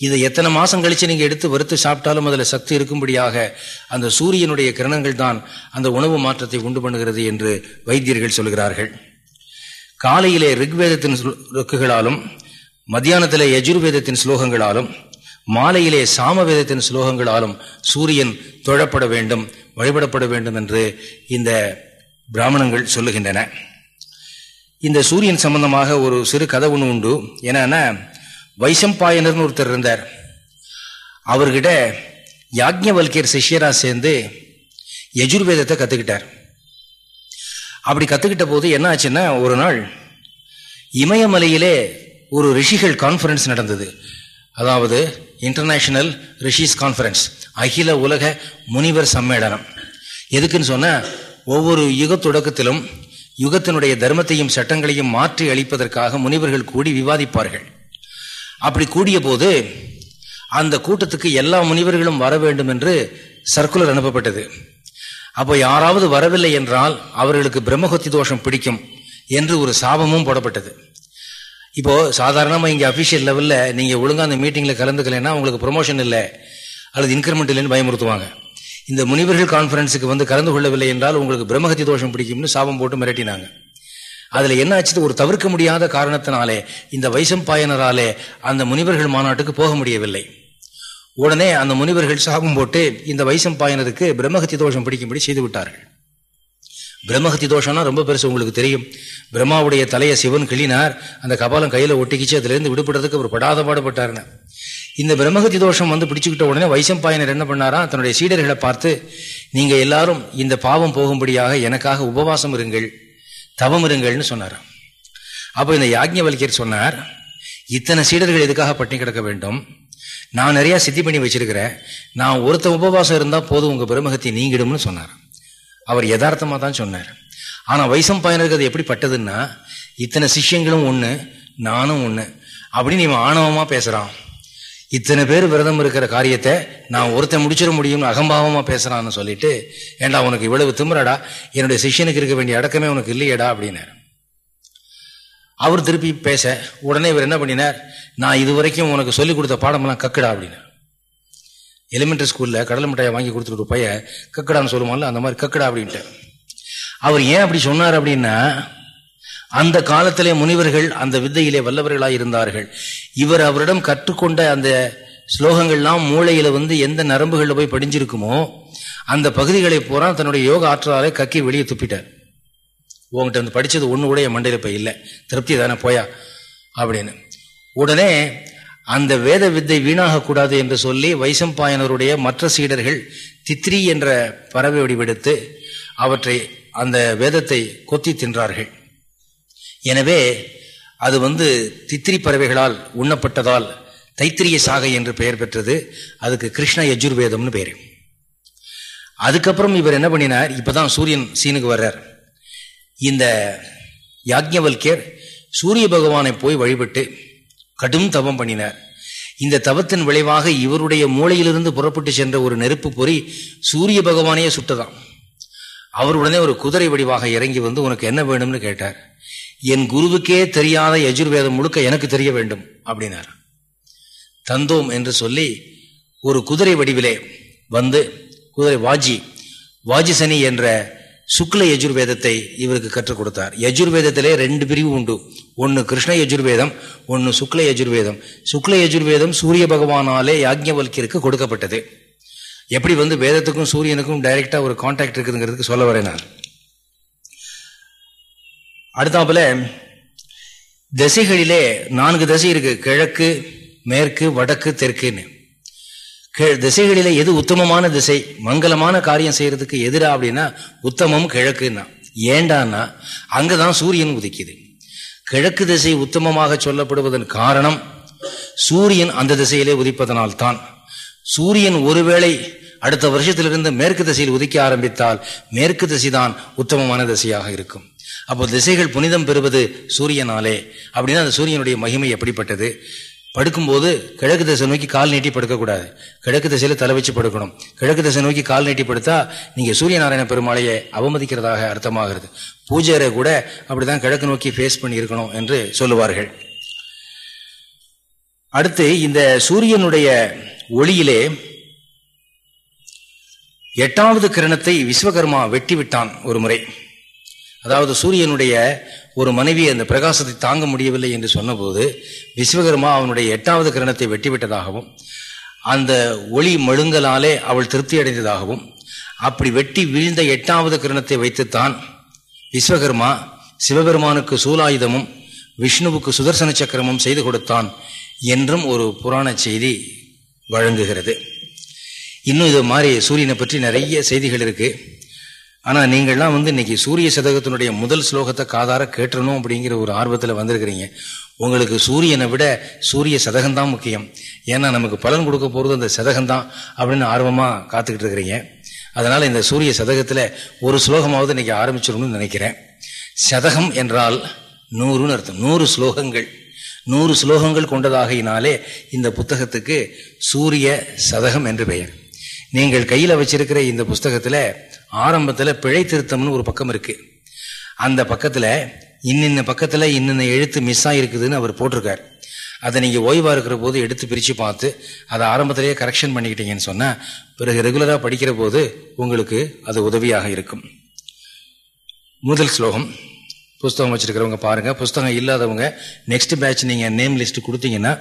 Speaker 1: இதை எத்தனை மாசம் கழிச்சு நீங்க எடுத்து வறுத்து சாப்பிட்டாலும் அதில் சக்தி இருக்கும்படியாக அந்த சூரியனுடைய கிரணங்கள் தான் அந்த உணவு மாற்றத்தை உண்டு பண்ணுகிறது என்று வைத்தியர்கள் சொல்கிறார்கள். காலையிலே ரிக்வேதத்தின் ருக்குகளாலும் மத்தியானத்திலே யஜுர்வேதத்தின் ஸ்லோகங்களாலும் மாலையிலே சாமவேதத்தின் ஸ்லோகங்களாலும் சூரியன் தொழப்பட வேண்டும் வழிபடப்பட வேண்டும் என்று இந்த பிராமணங்கள் சொல்லுகின்றன. இந்த சூரியன் சம்பந்தமாக ஒரு சிறு கதை ஒன்று உண்டு. என்னன்னா வைசம்பாயனர்னு ஒருத்தர் இருந்தார். அவர்கிட்ட யாக்ஞவல்கியர் சிஷ்யரா சேர்ந்து யஜுர்வேதத்தை கற்றுக்கிட்டார் அப்படி கற்றுக்கிட்ட போது என்ன ஆச்சுன்னா ஒரு நாள் இமயமலையிலே ஒரு ரிஷிகள் கான்ஃபரன்ஸ் நடந்தது. அதாவது இன்டர்நேஷனல் ரிஷிஸ் கான்ஃபரன்ஸ் அகில உலக முனிவர் சம்மேளனம். எதுக்குன்னு சொன்ன ஒவ்வொரு யுக தொடக்கத்திலும் யுகத்தினுடைய தர்மத்தையும் சட்டங்களையும் மாற்றி அளிப்பதற்காக முனிவர்கள் கூடி விவாதிப்பார்கள். அப்படி கூடிய போது அந்த கூட்டத்துக்கு எல்லா முனிவர்களும் வர வேண்டும் என்று சர்க்குலர் அனுப்பப்பட்டது. அப்போ யாராவது வரவில்லை என்றால் அவர்களுக்கு பிரம்மஹத்தி தோஷம் பிடிக்கும் என்று ஒரு சாபமும் போடப்பட்டது. இப்போ சாதாரணமாக இங்கே அஃபிஷியல் லெவலில் நீங்கள் ஒழுங்காக அந்த மீட்டிங்கில் கலந்துக்கலைன்னா உங்களுக்கு ப்ரொமோஷன் இல்லை அல்லது இன்க்ரிமெண்ட் இல்லைன்னு பயமுறுத்துவாங்க. இந்த முனிவர்கள் கான்ஃபரன்ஸுக்கு வந்து கலந்து கொள்ளவில்லை என்றால் உங்களுக்கு பிரம்மஹத்தி தோஷம் பிடிக்கும்னு சாபம் போட்டு மிரட்டினாங்க. அதுல என்ன ஆச்சு ஒரு தவிர்க்க முடியாத காரணத்தினாலே இந்த வைசம்பாயனராலே அந்த முனிவர்கள் மாநாட்டுக்கு போக முடியவில்லை. உடனே அந்த முனிவர்கள் சாபம் போட்டு இந்த வைசம்பாயனருக்கு பிரம்மகத்தி தோஷம் பிடிக்கும்படி செய்து விட்டார்கள். பிரம்மகத்தி தோஷம்னா ரொம்ப பெருசு உங்களுக்கு தெரியும். பிரம்மாவுடைய தலையை சிவன் கிளினார் அந்த கபாலம் கையில ஒட்டிக்கிச்சு அதுல இருந்து விடுபடுறதுக்கு அவர் படாத பாடுபட்டாருன்னு. இந்த பிரம்மகத்தி தோஷம் வந்து பிடிச்சுக்கிட்ட உடனே வைசம்பாயனர் என்ன பண்ணாரா? தன்னுடைய சீடர்களை பார்த்து நீங்க எல்லாரும் இந்த பாவம் போகும்படியாக எனக்காக உபவாசம் இருங்கள். தவம் இருங்கள்னு சொன்னார் அப்போ இந்த யாஜ்ஞவல்கியர் சொன்னார் இத்தனை சீடர்கள் எதுக்காக பட்டினி கிடக்க வேண்டும்? நான் நிறையா சித்தி பண்ணி வச்சிருக்கிறேன். நான் ஒருத்த உபவாசம் இருந்தால் போதும் உங்கள் பிரமகத்தை நீங்கிடும்னு சொன்னார். அவர் யதார்த்தமாக தான் சொன்னார். ஆனால் வைசம் பயனருக்கு அது எப்படி பட்டதுன்னா இத்தனை சிஷ்யங்களும் ஒன்று நானும் ஒன்று அப்படின்னு இவன் ஆணவமாக பேசுகிறான் இத்தனை பேர் விரதம் இருக்கிற காரியத்தை நான் ஒருத்தன் முடிச்சிட முடியும்னு அகம்பாவமா பேசுறான்னு சொல்லிட்டு ஏண்டா உனக்கு இவ்வளவு திமுறடா என்னுடைய சிஷியனுக்கு இருக்க வேண்டிய அடக்கமே உனக்கு இல்லையடா அப்படின்னாரு. அவர் திருப்பி பேச உடனே இவர் என்ன பண்ணினார்? நான் இது வரைக்கும் உனக்கு சொல்லிக் கொடுத்த பாடமெல்லாம் கக்கடா அப்படின்னு எலிமெண்ட்ரி ஸ்கூல்ல கடலை மிட்டாயை வாங்கி கொடுத்துட்டு ஒரு பையன் கக்கடான்னு சொல்லுவாங்கல்ல அந்த மாதிரி கக்கடா அப்படின்ட்டு. அவர் ஏன் அப்படி சொன்னார் அப்படின்னா அந்த காலத்திலே முனிவர்கள் அந்த வித்தையிலே வல்லவர்களாக இருந்தார்கள் இவர் அவரிடம் கற்றுக்கொண்ட அந்த ஸ்லோகங்கள்லாம் மூளையில வந்து எந்த நரம்புகளில் போய் படிஞ்சிருக்குமோ அந்த பகுதிகளை பூரா தன்னுடைய யோக ஆற்றலாலே கக்கி வெளியே துப்பிட்டார். உங்ககிட்ட வந்து படிச்சது ஒன்று கூட என் மண்டையில் இப்போ இல்லை. திருப்தி தானே போயா அப்படின்னு. உடனே அந்த வேத வித்தை வீணாகக்கூடாது என்று சொல்லி வைசம்பாயனருடைய மற்ற சீடர்கள் தித்ரி என்ற பறவை வடிவெடுத்து அவற்றை அந்த வேதத்தை கொத்தி தின்றார்கள். எனவே அது வந்து தித்திரி பறவைகளால் உண்ணப்பட்டதால் தைத்திரிய சாகை என்று பெயர் பெற்றது. அதுக்கு கிருஷ்ண யஜுர்வேதம்னு பெயர் அதுக்கப்புறம் இவர் என்ன பண்ணினார்? இப்பதான் சூரியன் சீனுக்கு வர்றார். இந்த யாக்ஞவல்யர் சூரிய பகவானை போய் வழிபட்டு கடும் தவம் பண்ணினார். இந்த தவத்தின் விளைவாக இவருடைய மூளையிலிருந்து புறப்பட்டு சென்ற ஒரு நெருப்பு பொறி சூரிய பகவானையே சுட்டதாம். அவர் உடனே ஒரு குதிரை வடிவாக இறங்கி வந்து உனக்கு என்ன வேணும்னு? கேட்டார். என் குருவுக்கே தெரியாத யஜுர்வேதம் முழுக்க எனக்கு தெரிய வேண்டும் அப்படின்னார். தந்தோம் என்று சொல்லி ஒரு குதிரை வடிவிலே வந்து குதிரை வாஜி வாஜிசனி என்ற சுக்ல யஜுர்வேதத்தை இவருக்கு கற்றுக் கொடுத்தார். யஜுர்வேதத்திலே ரெண்டு பிரிவு உண்டு. ஒன்று கிருஷ்ண யஜுர்வேதம் ஒன்று சுக்ல யஜுர்வேதம். சுக்ல யஜுர்வேதம் சூரிய பகவானாலே யாக்ஞவல்கிற்கு கொடுக்கப்பட்டது. எப்படி வந்து வேதத்துக்கும் சூரியனுக்கும் டைரக்டா ஒரு கான்டாக்ட் இருக்குதுங்கிறதுக்கு சொல்ல வரேன் நான். அடுத்தாப்புல திசைகளிலே நான்கு திசை இருக்கு. கிழக்கு மேற்கு வடக்கு தெற்குன்னு. திசைகளிலே எது உத்தமமான திசை மங்களமான காரியம் செய்யறதுக்கு எதிரா அப்படின்னா உத்தமம் கிழக்குன்னா. ஏண்டான்னா அங்கதான் சூரியன் உதிக்குது. கிழக்கு திசை உத்தமமாக சொல்லப்படுவதன் காரணம் சூரியன் அந்த திசையிலே உதிப்பதனால் தான் சூரியன் ஒருவேளை அடுத்த வருஷத்திலிருந்து மேற்கு திசையில் உதிக்க ஆரம்பித்தால் மேற்கு திசைதான் உத்தமமான திசையாக இருக்கும். அப்போ திசைகள் புனிதம் பெறுவது சூரியனாலே. அப்படின்னா அந்த சூரியனுடைய மகிமை எப்படிப்பட்டது? படுக்கும்போது கிழக்கு திசை நோக்கி கால் நீட்டி படுக்கக்கூடாது. கிழக்கு திசையில தலை வச்சு படுக்கணும். கிழக்கு திசை நோக்கி கால் நீட்டி படுத்தா நீங்க சூரிய நாராயண பெருமாளையை அவமதிக்கிறதாக அர்த்தமாகிறது. பூஜையரை கூட அப்படிதான் கிழக்கு நோக்கி ஃபேஸ் பண்ணி இருக்கணும் என்று சொல்லுவார்கள். அடுத்து இந்த சூரியனுடைய ஒளியிலே எட்டாவது கிரணத்தை விஸ்வகர்மா வெட்டி விட்டான் ஒரு முறை. அதாவது சூரியனுடைய ஒரு மனைவி அந்த பிரகாசத்தை தாங்க முடியவில்லை என்று சொன்னபோது விஸ்வகர்மா அவனுடைய எட்டாவது கிரணத்தை வெட்டிவிட்டதாகவும் அந்த ஒளி மழுங்கலாலே அவள் திருப்தி அடைந்ததாகவும் அப்படி வெட்டி வீழ்ந்த எட்டாவது கிரணத்தை வைத்துத்தான் விஸ்வகர்மா சிவபெருமானுக்கு சூலாயுதமும் விஷ்ணுவுக்கு சுதர்சன சக்கரமும் செய்து கொடுத்தான் என்றும் ஒரு புராண செய்தி வழங்குகிறது. இன்னும் இது மாதிரி சூரியனை பற்றி நிறைய செய்திகள் இருக்குது ஆனால் நீங்கள்லாம் வந்து இன்னைக்கு சூரிய சதகத்தினுடைய முதல் ஸ்லோகத்தை காதார கேட்டணும் அப்படிங்கிற ஒரு ஆர்வத்தில் வந்திருக்கிறீங்க. உங்களுக்கு சூரியனை விட சூரிய சதகம்தான் முக்கியம். ஏன்னா நமக்கு பலன் கொடுக்க போகிறது அந்த சதகம்தான் அப்படின்னு ஆர்வமாக காத்துக்கிட்டு இருக்கிறீங்க. அதனால் இந்த சூரிய சதகத்தில் ஒரு ஸ்லோகமாவது இன்னைக்கு ஆரம்பிச்சிடணும்னு நினைக்கிறேன். சதகம் என்றால் நூறுன்னு அர்த்தம். நூறு ஸ்லோகங்கள். நூறு ஸ்லோகங்கள் கொண்டதாகினாலே இந்த புத்தகத்துக்கு சூரிய சதகம் என்று பெயர். நீங்கள் கையில் வச்சிருக்கிற இந்த புஸ்தகத்தில் ஆரம்பத்தில் பிழை திருத்தம்னு ஒரு பக்கம் இருக்கு. அந்த பக்கத்தில் இன்னின்ன பக்கத்தில் இன்னின்ன எழுத்து மிஸ் ஆகிருக்குதுன்னு அவர் போட்டிருக்கார். அதை நீங்கள் ஓய்வாக இருக்கிற போது எடுத்து பிரித்து பார்த்து அதை ஆரம்பத்திலேயே கரெக்ஷன் பண்ணிக்கிட்டீங்கன்னு சொன்னால் பிறகு ரெகுலராக படிக்கிற போது உங்களுக்கு அது உதவியாக இருக்கும். முதல் ஸ்லோகம். புஸ்தகம் வச்சிருக்கிறவங்க பாருங்க. புஸ்தகம் இல்லாதவங்க நெக்ஸ்ட் பேட்ச் நீங்கள் நேம் லிஸ்ட் கொடுத்தீங்கன்னா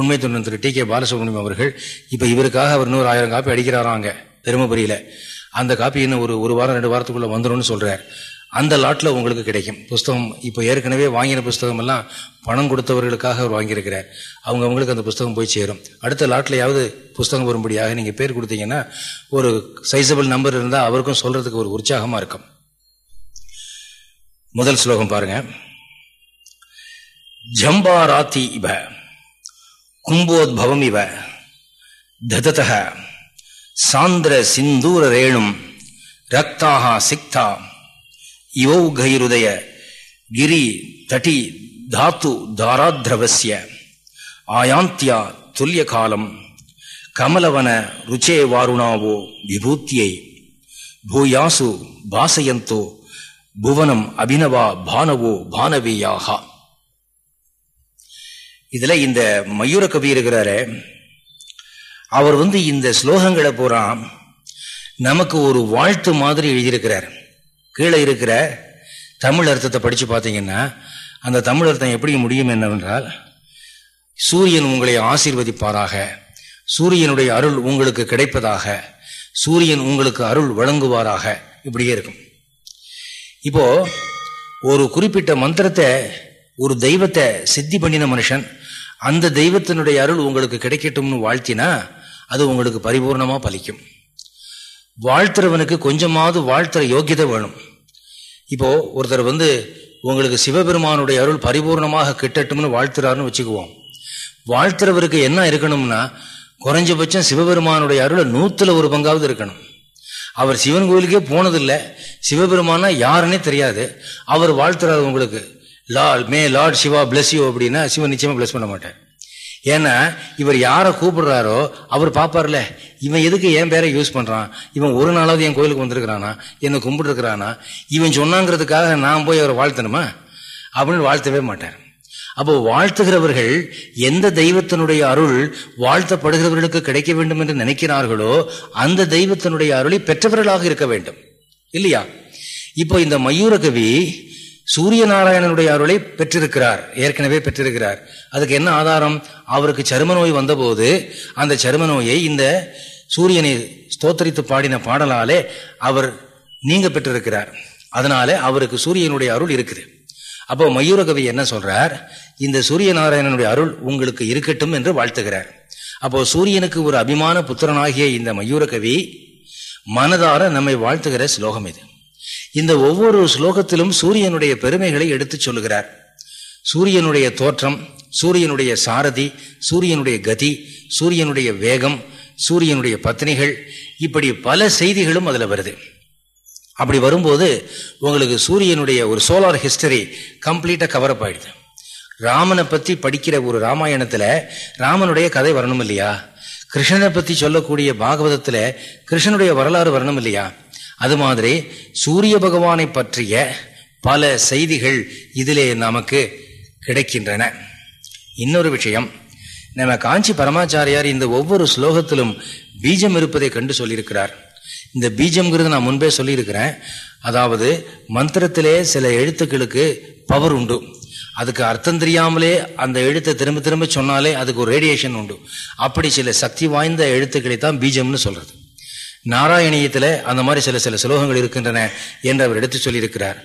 Speaker 1: உண்மை தொண்ணூறு திரு டி கே பாலசுப்ரமணியம் அவர்கள் இப்போ இவருக்காக அவர் நூறு ஆயிரம் காப்பி அடிக்கிறாராங்க. தருமபுரியில் அந்த காப்பி இன்னும் ஒரு ஒரு வாரம் ரெண்டு வாரத்துக்குள்ள வந்துடும் சொல்றார். அந்த லாட்ல உங்களுக்கு கிடைக்கும். புஸ்தகம் இப்போ ஏற்கனவே வாங்கின புஸ்தகம் எல்லாம் பணம் கொடுத்தவர்களுக்காக அவர் வாங்கியிருக்கிறார். அவங்க அவங்களுக்கு அந்த புஸ்தகம் போய் சேரும். அடுத்த லாட்லையாவது புஸ்தகம் வரும்படியாக நீங்க பேர் கொடுத்தீங்கன்னா ஒரு சைசபிள் நம்பர் இருந்தால் அவருக்கும் சொல்றதுக்கு ஒரு உற்சாகமா இருக்கும். முதல் ஸ்லோகம் பாருங்க. ஜம்பாராத்தி இவ கும்போத்பவம் இவ ததத சாந்திர சிந்தூர ரேணும் ரக்தாகா சிக்தா. இவௌகைருதய கிரி தட்டி தாத்து தாராத்ரவசிய ஆயாந்தியா துல்லிய காலம் கமலவன ருச்சே வாருணாவோ விபூத்தியை. பூயாசு பாசயந்தோ புவனம் அபினவா பானவோ பானவியாக. இதுல இந்த மயூர கவி இருக்கிறாரு அவர் வந்து இந்த ஸ்லோகங்களை பூரா நமக்கு ஒரு வாழ்த்து மாதிரி எழுதியிருக்கிறார். கீழே இருக்கிற தமிழ் அர்த்தத்தை படித்து பார்த்தீங்கன்னா அந்த தமிழ் அர்த்தம் எப்படி முடியும் என்னவென்றால் சூரியன் உங்களை ஆசீர்வதிப்பாராக சூரியனுடைய அருள் உங்களுக்கு கிடைப்பதாக சூரியன் உங்களுக்கு அருள் வழங்குவாராக இப்படியே இருக்கும். இப்போ ஒரு குறிப்பிட்ட மந்திரத்தை ஒரு தெய்வத்தை சித்தி பண்ணின மனுஷன் அந்த தெய்வத்தினுடைய அருள் உங்களுக்கு கிடைக்கட்டும்னு வாழ்த்தினா அது உங்களுக்கு பரிபூர்ணமாக பலிக்கும். வாழ்த்துறவனுக்கு கொஞ்சமாவது வாழ்த்துற யோக்கியதை வேணும். இப்போ ஒருத்தர் வந்து உங்களுக்கு சிவபெருமானுடைய அருள் பரிபூர்ணமாக கிட்டட்டும்னு வாழ்த்துறாருன்னு வச்சுக்குவோம். வாழ்த்துறவருக்கு என்ன இருக்கணும்னா குறைஞ்சபட்சம் சிவபெருமானுடைய அருளை நூற்றுல ஒரு பங்காவது இருக்கணும். அவர் சிவன் கோயிலுக்கே போனதில்லை. சிவபெருமானா யாருன்னே தெரியாது. அவர் வாழ்த்துறாரு உங்களுக்கு. Lal may Lord Shiva bless you அப்படின்னா சிவன் நிச்சயமாக பிளஸ் பண்ண மாட்டேன் ஏன்னா இவர் யாரை கூப்பிடுறாரோ அவர் பார்ப்பார்ல இவன் எதுக்கு என் பேரை யூஸ் பண்ணுறான் இவன் ஒரு நாளாவது என் கோயிலுக்கு வந்திருக்கிறானா? என்னை கும்பிட்டுருக்கிறானா? இவன் சொன்னாங்கிறதுக்காக நான் போய் அவரை வாழ்த்தணுமா? அப்படின்னு வாழ்த்தவே மாட்டார். அப்போ வாழ்த்துகிறவர்கள் எந்த தெய்வத்தினுடைய அருள் வாழ்த்தப்படுகிறவர்களுக்கு கிடைக்க வேண்டும் என்று நினைக்கிறார்களோ அந்த தெய்வத்தினுடைய அருளை பெற்றவர்களாக இருக்க வேண்டும். இல்லையா? இப்போ இந்த மயூரகவி சூரிய நாராயணனுடைய அருளை பெற்றிருக்கிறார் ஏற்கனவே பெற்றிருக்கிறார். அதுக்கு என்ன ஆதாரம்? அவருக்கு சரும நோய் வந்தபோது அந்த சரும நோயை இந்த சூரியனை ஸ்தோத்தரித்து பாடின பாடலாலே அவர் நீங்க பெற்றிருக்கிறார். அதனால அவருக்கு சூரியனுடைய அருள் இருக்குது. அப்போ மயூரகவி என்ன சொல்றார்? இந்த சூரிய நாராயணனுடைய அருள் உங்களுக்கு இருக்கட்டும் என்று வாழ்த்துகிறார். அப்போ சூரியனுக்கு ஒரு அபிமான புத்திரனாகிய இந்த மயூரகவி மனதார நம்மை வாழ்த்துகிற ஸ்லோகம் இது. இந்த ஒவ்வொரு ஸ்லோகத்திலும் சூரியனுடைய பெருமைகளை எடுத்துச் சொல்லுகிறார். சூரியனுடைய தோற்றம் சூரியனுடைய சாரதி சூரியனுடைய கதி சூரியனுடைய வேகம் சூரியனுடைய பத்னிகள் இப்படி பல செய்திகளும் அதில் வருது. அப்படி வரும்போது உங்களுக்கு சூரியனுடைய ஒரு சோலார் ஹிஸ்டரி கம்ப்ளீட்டாக கவரப் ஆயிடுது. ராமனை பற்றி படிக்கிற ஒரு ராமாயணத்தில் ராமனுடைய கதை வரணும் இல்லையா? கிருஷ்ணனை பற்றி சொல்லக்கூடிய பாகவதத்தில் கிருஷ்ணனுடைய வரலாறு வரணும் இல்லையா? அது மாதிரி சூரிய பகவானை பற்றிய பல செய்திகள் இதிலே நமக்கு கிடைக்கின்றன. இன்னொரு விஷயம் நம்ம காஞ்சி பரமாச்சாரியார் இந்த ஒவ்வொரு ஸ்லோகத்திலும் பீஜம் இருப்பதை கண்டு சொல்லியிருக்கிறார். இந்த பீஜம்ங்கிறது நான் முன்பே சொல்லியிருக்கிறேன். அதாவது மந்திரத்திலே சில எழுத்துக்களுக்கு பவர் உண்டு. அதுக்கு அர்த்தம் தெரியாமலே அந்த எழுத்தை திரும்ப திரும்ப சொன்னாலே அதுக்கு ஒரு ரேடியேஷன் உண்டு. அப்படி சில சக்தி வாய்ந்த எழுத்துக்களை தான் பீஜம்னு சொல்றது. நாராயணியத்தில் அந்த மாதிரி சில சில ஸ்லோகங்கள் இருக்கின்றன என்று அவர் எடுத்து சொல்லியிருக்கிறார்.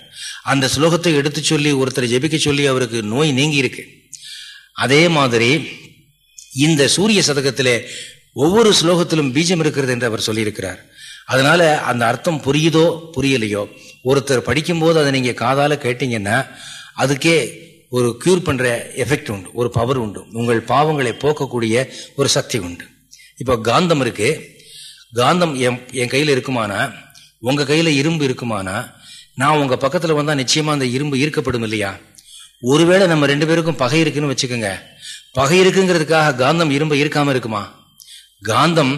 Speaker 1: அந்த ஸ்லோகத்தை எடுத்து சொல்லி ஒருத்தர் ஜெபிக்க சொல்லி அவருக்கு நோய் நீங்கி இருக்கு அதே மாதிரி இந்த சூரிய சதகத்தில் ஒவ்வொரு ஸ்லோகத்திலும் பீஜம் இருக்கிறது என்று அவர் சொல்லியிருக்கிறார். அதனால அந்த அர்த்தம் புரியுதோ புரியலையோ ஒருத்தர் படிக்கும்போது அதை நீங்கள் காதால கேட்டீங்கன்னா அதுக்கே ஒரு கியூர் பண்ணுற எஃபெக்ட் உண்டு ஒரு பவர் உண்டு. உங்கள் பாவங்களை போக்கக்கூடிய ஒரு சக்தி உண்டு. இப்போ காந்தம் இருக்குது காந்தம் என் என் கையில் இருக்குமானா? உங்கள் கையில் இரும்பு இருக்குமானா? நான் உங்கள் பக்கத்தில் வந்தால் நிச்சயமாக அந்த இரும்பு ஈர்க்கப்படும் இல்லையா? ஒருவேளை நம்ம ரெண்டு பேருக்கும் பகை இருக்குன்னு வச்சுக்கோங்க. பகை இருக்குங்கிறதுக்காக காந்தம் இரும்பு ஈர்க்காமல் இருக்குமா? காந்தம்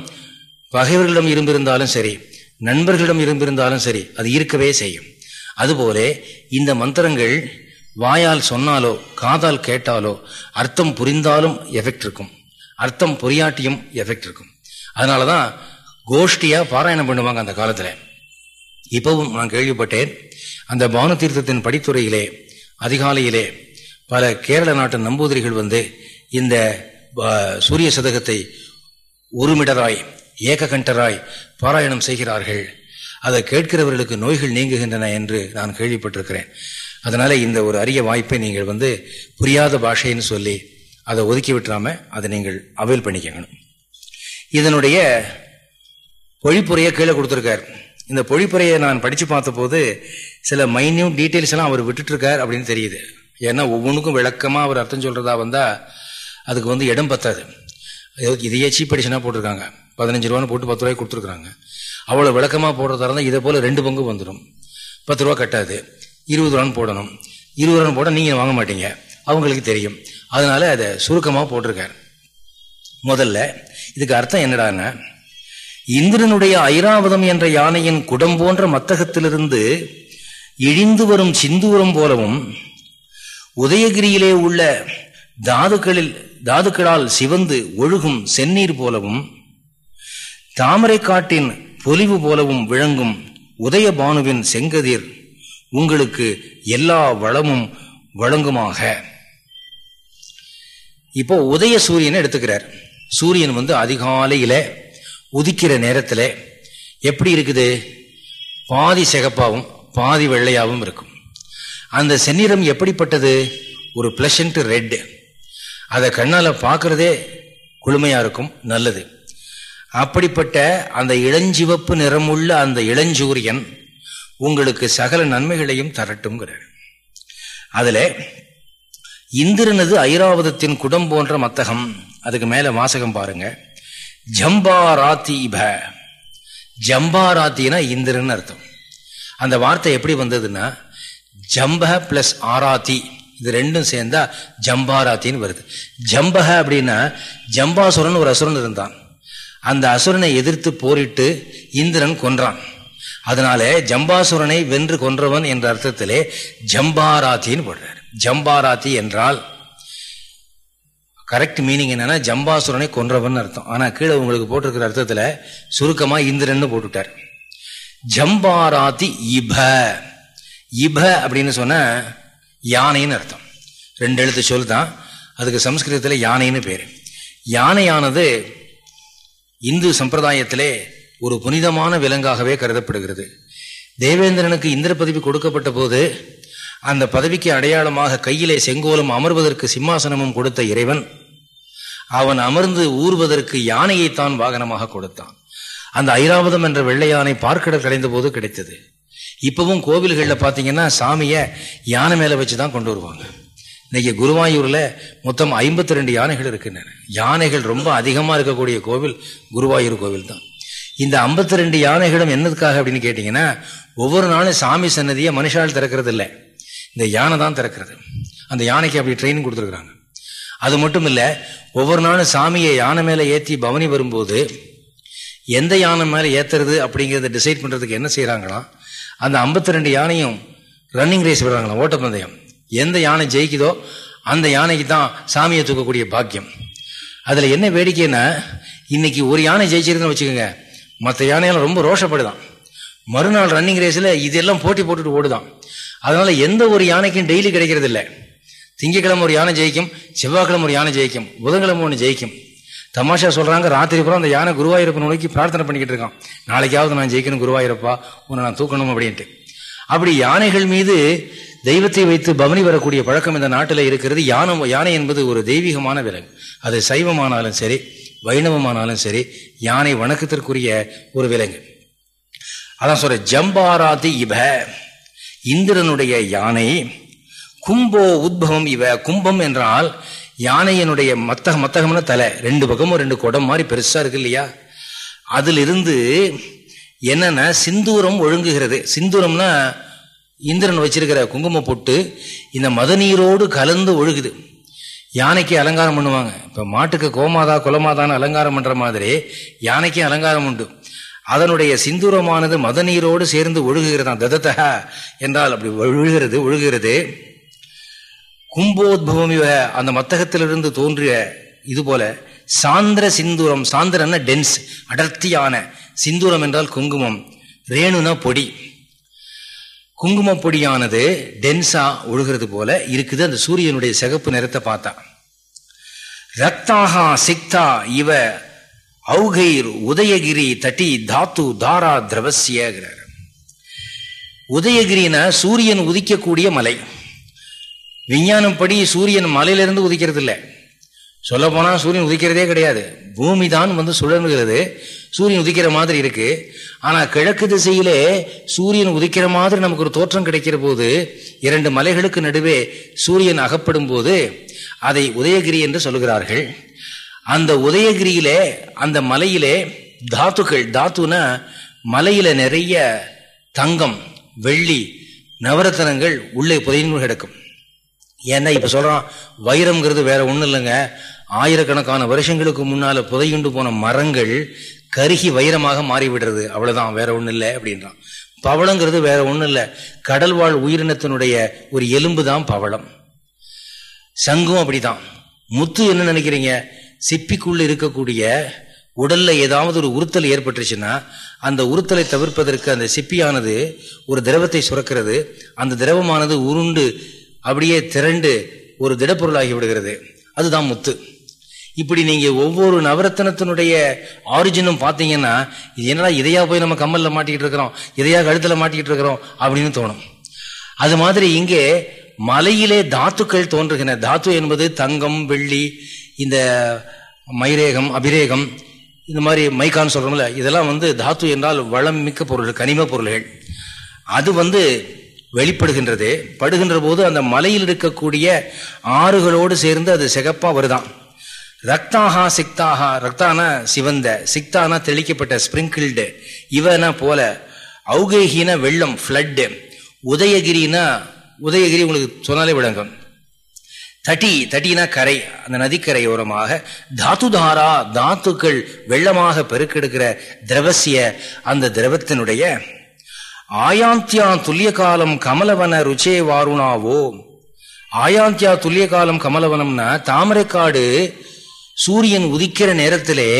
Speaker 1: பகைவர்களிடம் இரும்பிருந்தாலும் சரி நண்பர்களிடம் இரும்பிருந்தாலும் சரி அது ஈர்க்கவே செய்யும். அதுபோல இந்த மந்திரங்கள் வாயால் சொன்னாலோ காதால் கேட்டாலோ அர்த்தம் புரிந்தாலும் எஃபெக்ட் இருக்கும். அர்த்தம் புரியாட்டியும் எஃபெக்ட் இருக்கும். அதனால தான் கோஷ்டியா பாராயணம் பண்ணுவாங்க அந்த காலத்துல. இப்பவும் நான் கேள்விப்பட்டேன் அந்த பானு தீர்த்தத்தின் படித்துறையிலே அதிகாலையிலே பல கேரள நாட்டு நம்பூதிரிகள் வந்து இந்த சூரிய சதகத்தை ஒருமிடராய் ஏககண்டராய் பாராயணம் செய்கிறார்கள். அதை கேட்கிறவர்களுக்கு நோய்கள் நீங்குகின்றன என்று நான் கேள்விப்பட்டிருக்கிறேன். அதனால இந்த ஒரு அரிய வாய்ப்பை நீங்கள் வந்து புரியாத பாஷைன்னு சொல்லி அதை ஒதுக்கி விட்டுறாம அதை நீங்கள் அவைல் பண்ணிக்கணும் இதனுடைய பொழிப்புரையை கீழே கொடுத்துருக்கார். இந்த பொழிப்புரையை நான் படிச்சு பார்த்த போது சில மைன்யூட் டீட்டெயில்ஸ் எல்லாம் அவர் விட்டுட்டு இருக்கார் அப்படின்னு தெரியுது. ஏன்னா ஒவ்வொன்றுக்கும் விளக்கமா அவர் அர்த்தம் சொல்றதா வந்தா அதுக்கு வந்து இடம் பத்தாது. இதையே சீப் அடிஷனாக போட்டிருக்காங்க. பதினஞ்சு ரூபான்னு போட்டு பத்து ரூபாய்க்கு கொடுத்துருக்காங்க அவ்வளோ விளக்கமாக போடுறதா இருந்தால் இதை போல் ரெண்டு பங்கு வந்துடும் பத்து ரூபா கட்டாது. இருபது ரூபான்னு போடணும். இருபது ரூபான்னு போட நீங்கள் வாங்க மாட்டீங்க. அவங்களுக்கு தெரியும். அதனால அதை சுருக்கமாக போட்டிருக்காரு. முதல்ல இதுக்கு அர்த்தம் என்னடான்னா இந்திரனுடைய ஐராவதம் என்ற யானையின் குடம் போன்ற மத்தகத்திலிருந்து இழிந்து வரும் சிந்தூரம் போலவும் உதயகிரியிலே உள்ள தாதுக்களில் தாதுக்களால் சிவந்து ஒழுகும் செந்நீர் போலவும் தாமரை காட்டின் பொலிவு போலவும் விளங்கும் உதயபானுவின் செங்கதிர் உங்களுக்கு எல்லா வளமும் வழங்குமாக. இப்போ உதய சூரியனை எடுத்துக்கிறார். சூரியன் வந்து அதிகாலையில் உதிக்கிற நேரத்தில் எப்படி இருக்குது? பாதி சிகப்பாகவும் பாதி வெள்ளையாகவும் இருக்கும். அந்த செந்நிறம் எப்படிப்பட்டது? ஒரு பிளஷன்ட் ரெட்டு அதை கண்ணால் பார்க்கறதே குளுமையாக இருக்கும் நல்லது. அப்படிப்பட்ட அந்த இளஞ்சிவப்பு நிறமுள்ள அந்த இளஞ்சூரியன் உங்களுக்கு சகல நன்மைகளையும் தரட்டும்ங்கிறார். அதில் இந்திரனது ஐராவதத்தின் குடம் போன்ற மத்தகம் அதுக்கு மேலே வாசகம் பாருங்கள் ஜம்பாராத்தீப. ஜம்பாராத்தினா இந்திரன் அர்த்தம். அந்த வார்த்தை எப்படி வந்ததுன்னா ஜம்ப பிளஸ் ஆராத்தி இது ரெண்டும் சேர்ந்தா ஜம்பாராத்தின்னு வருது. ஜம்பக அப்படின்னா ஜம்பாசுரன் ஒரு அசுரன் இருந்தான். அந்த அசுரனை எதிர்த்து போரிட்டு இந்திரன் கொன்றான். அதனால ஜம்பாசுரனை வென்று கொன்றவன் என்ற அர்த்தத்திலே ஜம்பாராத்தின்னு போடுறார். ஜம்பாராத்தி என்றால் கரெக்ட் மீனிங் என்னன்னா ஜம்பாசுரனை கொன்றவன் அர்த்தம். ஆனா கீழே உங்களுக்கு போட்டிருக்கிற அர்த்தத்துல சுருக்கமா இந்திரன்னு போட்டுட்டார். ஜம்பாராத்தி இப. இப அப்படின்னு சொன்ன யானைன்னு அர்த்தம். ரெண்டு எழுத்து சொல் தான் அதுக்கு சம்ஸ்கிருதத்தில் யானைன்னு பேர். யானையானது இந்து சம்பிரதாயத்திலே ஒரு புனிதமான விலங்காகவே கருதப்படுகிறது. தேவேந்திரனுக்கு இந்திர பதவி கொடுக்கப்பட்ட போது அந்த பதவிக்கு அடையாளமாக கையிலே செங்கோலும் அமர்வதற்கு சிம்மாசனமும் கொடுத்த இறைவன் அவன் அமர்ந்து ஊர்வதற்கு யானையைத்தான் வாகனமாக கொடுத்தான். அந்த ஐராவதம் என்ற வெள்ளை யானை பார்க்கடல் கலைந்த போது கிடைத்தது. இப்பவும் கோவில்களில் பார்த்தீங்கன்னா சாமியை யானை மேலே வச்சு தான் கொண்டு வருவாங்க. இன்னைக்கு குருவாயூரில் மொத்தம் ஐம்பத்தி ரெண்டு யானைகள் இருக்கின்றன. யானைகள் ரொம்ப அதிகமாக இருக்கக்கூடிய கோவில் குருவாயூர் கோவில் தான் இந்த ஐம்பத்தி ரெண்டு யானைகளும் என்னதுக்காக அப்படின்னு கேட்டிங்கன்னா ஒவ்வொரு நாளும் சாமி சன்னதியை மனுஷால் திறக்கிறது இல்லை இந்த யானை தான் திறக்கிறது. அந்த யானைக்கு அப்படி ட்ரெயின் கொடுத்துருக்குறாங்க. அது மட்டும் இல்லை ஒவ்வொரு நாளும் சாமியை யானை மேலே ஏற்றி பவனி வரும்போது எந்த யானை மேலே ஏற்றுறது அப்படிங்கிறத டிசைட் பண்ணுறதுக்கு என்ன செய்கிறாங்களாம் அந்த ஐம்பத்தி ரெண்டு யானையும் ரன்னிங் ரேஸ் விடுறாங்களாம் ஓட்டப்பந்தயம். எந்த யானை ஜெயிக்குதோ அந்த யானைக்கு தான் சாமியை தூக்கக்கூடிய பாக்கியம். அதில் என்ன வேடிக்கைன்னா இன்னைக்கு ஒரு யானை ஜெயிச்சிருக்குன்னு வச்சுக்கோங்க மற்ற யானையெல்லாம் ரொம்ப ரோஷப்படுதான். மறுநாள் ரன்னிங் ரேஸில் இதெல்லாம் போட்டி போட்டுட்டு ஓடுதான். அதனால எந்த ஒரு யானைக்கும் டெய்லி கிடைக்கிறது இல்லை திங்கக்கிழமை ஒரு யானை ஜெயிக்கும் செவ்வாய்க்கிழமை ஒரு யானை ஜெயிக்கும் புதன்கிழமை ஒன்று ஜெயிக்கும். தமாஷா சொல்றாங்க ராத்திரி பூரா அந்த யானை குருவாயிருப்பு நோக்கி பிரார்த்தனை பண்ணிக்கிட்டு இருக்கான். நாளைக்காவது நான் ஜெயிக்கணும் குருவாயிருப்பா உன்னை நான் தூக்கணும் அப்படின்ட்டு. அப்படி யானைகள் மீது தெய்வத்தை வைத்து பவனி வரக்கூடிய பழக்கம் இந்த நாட்டில் இருக்கிறது. யானை யானை என்பது ஒரு தெய்வீகமான விலங்கு. அது சைவமானாலும் சரி வைணவமானாலும் சரி யானை வணக்கத்திற்குரிய ஒரு விலங்கு. அதான் சொல்ற ஜம்பாராதி இப. இந்திரனுடைய யானை கும்போ உத்பவம் இவ கும்பம் என்றால் யானையினுடைய மத்தகம் மத்தகம்னு தலை ரெண்டு பக்கமும் ரெண்டு குடம் மாதிரி பெருசா இருக்கு இல்லையா? அதிலிருந்து என்னன்னா சிந்தூரம் ஒழுங்குகிறது? சிந்தூரம்னா இந்திரன் வச்சிருக்கிற குங்கும பொட்டு இந்த மதநீரோடு கலந்து ஒழுகுது. யானைக்கு அலங்காரம் பண்ணுவாங்க. இப்போ மாட்டுக்கு கோமாதா குலமாதான்னு அலங்காரம் பண்ணுற மாதிரி யானைக்கும் அலங்காரம் உண்டு. அதனுடைய சிந்தூரமானது மதநீரோடு சேர்ந்து ஒழுகுகிறதா ததத்தக என்றால் அப்படி ஒழுகிறது ஒழுகிறது. கும்போத்பவம் இவ அந்த மத்தகத்திலிருந்து தோன்றிய இது போல சாந்திர சிந்தூரம். சாந்திரன்னா டென்ஸ் அடர்த்தியான சிந்தூரம் என்றால் குங்குமம். ரேணுனா பொடி. குங்கும பொடியானது டென்ஸா ஒழுகிறது போல இருக்குது. அந்த சூரியனுடைய சிகப்பு நிறத்தை பார்த்தா. ரத்தாகா சிக்தா இவ அவுகைர் உதயகிரி தட்டி தாத்து தாரா திரவசியகிறார். உதயகிரினா சூரியன் உதிக்கக்கூடிய மலை. விஞ்ஞானம் படி சூரியன் மலையிலிருந்து உதிக்கிறது இல்லை சொல்ல சூரியன் உதிக்கிறதே கிடையாது. பூமி தான் வந்து சுழல்கிறது. சூரியன் உதிக்கிற மாதிரி இருக்கு. ஆனால் கிழக்கு திசையிலே சூரியன் உதிக்கிற மாதிரி நமக்கு ஒரு தோற்றம் கிடைக்கிற போது இரண்டு மலைகளுக்கு நடுவே சூரியன் அகப்படும் போது அதை உதயகிரி என்று சொல்லுகிறார்கள். அந்த உதயகிரியிலே அந்த மலையிலே தாத்துக்கள் தாத்துனா மலையில நிறைய தங்கம் வெள்ளி நவரத்தனங்கள் உள்ளே புதைந்து கிடக்கும். ஏன்னா இப்ப சொல்றான் வைரம்ங்கிறது வேற ஒண்ணும் இல்லைங்க. ஆயிரக்கணக்கான வருஷங்களுக்கு முன்னால புதையுண்டு போன மரங்கள் கருகி வைரமாக மாறிவிடுறது. அவ்வளவுதான் வேற ஒண்ணும் இல்லை அப்படின்றான். பவளங்கிறது வேற ஒண்ணும் இல்லை. கடல்வாழ் உயிரினத்தினுடைய ஒரு எலும்பு தான் பவளம். சங்கும் அப்படிதான். முத்து என்ன நினைக்கிறீங்க? சிப்பிக்குள்ளே இருக்கக்கூடிய உடல்ல ஏதாவது ஒரு உறுத்தல் ஏற்பட்டுச்சுன்னா அந்த உறுத்தலை தவிர்ப்பதற்கு அந்த சிப்பியானது ஒரு திரவத்தை சுரக்கிறது. அந்த திரவமானது உருண்டு அப்படியே திரண்டு ஒரு திடப்பொருளாகி விடுகிறது. அதுதான் முத்து. இப்படி நீங்க ஒவ்வொரு நவரத்தனத்தினுடைய ஆரிஜினும் பார்த்தீங்கன்னா இது என்னடா இதையா போய் நம்ம கம்மல்ல மாட்டிக்கிட்டு இருக்கிறோம்? இதையா கழுத்துல மாட்டிக்கிட்டு இருக்கிறோம்? அப்படின்னு தோணும். அது மாதிரி இங்கே மலையிலே தாத்துக்கள் தோன்றுகின்றன. தாத்து என்பது தங்கம் வெள்ளி இந்த மைரேகம் அபிரேகம் இந்த மாதிரி மைக்கான்னு சொல்கிறோம்ல இதெல்லாம் வந்து தாத்து என்றால் வளம் மிக்க பொருள் கனிம பொருள்கள். அது வந்து வெளிப்படுகின்றது. படுகின்ற போது அந்த மலையில் இருக்கக்கூடிய ஆறுகளோடு சேர்ந்து அது சிகப்பாக வருதான். ரக்தாகா சிக்தாகா ரக்தானா சிவந்த சிக்தானா தெளிக்கப்பட்ட ஸ்பிரிங்கிள்டு இவனா போல அவுகேகின வெள்ளம் ஃப்ளட்டு உதயகிரினா உதயகிரி உங்களுக்கு சொன்னாலே விளங்கும். தட்டி தட்டினா கரை அந்த நதிக்கரையோரமாக தாத்துதாரா தாத்துக்கள் வெள்ளமாக பெருக்கெடுக்கிற திரவசிய அந்த திரவத்தினுடைய ஆயாந்தியா துல்லிய காலம் கமலவன ருச்சே வாருணாவோ. ஆயாந்தியா துல்லிய காலம் கமலவனம்னா தாமரைக்காடு சூரியன் உதிக்கிற நேரத்திலே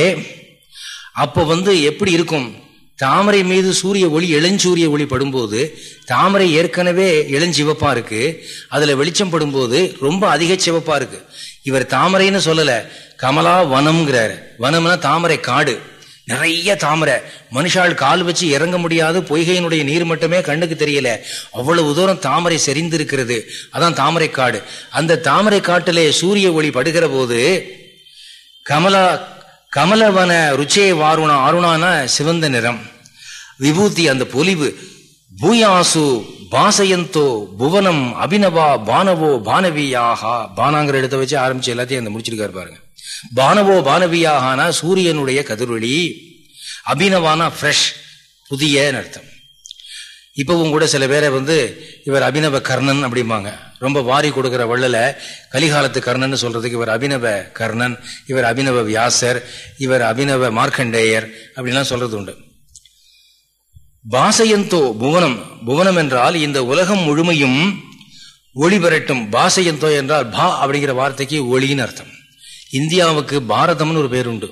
Speaker 1: அப்போ வந்து எப்படி இருக்கும்? தாமரை மீது சூரிய ஒளி இளஞ்சூரிய ஒளி படும்போது தாமரை ஏற்கனவே இளஞ்சிவப்பா இருக்கு. அதுல வெளிச்சம் படும்போது ரொம்ப அதிக சிவப்பா இருக்கு. இவர் தாமரைன்னு சொல்லல கமலா வனம்ங்கிறார். வனம்னா தாமரை காடு. நிறைய தாமரை. மனுஷால் கால் வச்சு இறங்க முடியாது பொய்கையினுடைய நீர் மட்டுமே கண்ணுக்கு தெரியல. அவ்வளவு தூரம் தாமரை செறிந்திருக்கிறது. அதான் தாமரை காடு. அந்த தாமரை காட்டிலே சூரிய ஒளி படுகிற போது கமலா கமலவன ருச்சே வாருணா அருணான சிவந்த நிறம். விபூதி அந்த பொலிவு பூயாசு பாசயந்தோ புவனம் அபினவா பானவோ பானவியாகா. பானாங்கிற இடத்த வச்சு ஆரம்பிச்சு எல்லாத்தையும் அந்த முடிச்சிருக்காரு பாருங்க. பானவோ பானவியாகனா சூரியனுடைய கதிரொளி அபினவானா ஃப்ரெஷ் புதிய அர்த்தம். இப்பவும் கூட சில பேரை வந்து இவர் அபினவ கர்ணன் அப்படிம்பாங்க. ரொம்ப வாரி கொடுக்குற வள்ளல கலிகாலத்து கர்ணன் சொல்றதுக்கு இவர் அபினவ கர்ணன் இவர் அபினவ வியாசர் இவர் அபினவ மார்க்கண்டேயர் அப்படின்லாம் சொல்றது உண்டு. பாசயந்தோ புவனம் புவனம் என்றால் இந்த உலகம் முழுமையும் ஒளி பெறட்டும். பாசயந்தோ என்றால் பா அப்படிங்கிற வார்த்தைக்கு ஒளின்னு அர்த்தம். இந்தியாவுக்கு பாரதம்னு ஒரு பேருண்டு உண்டு.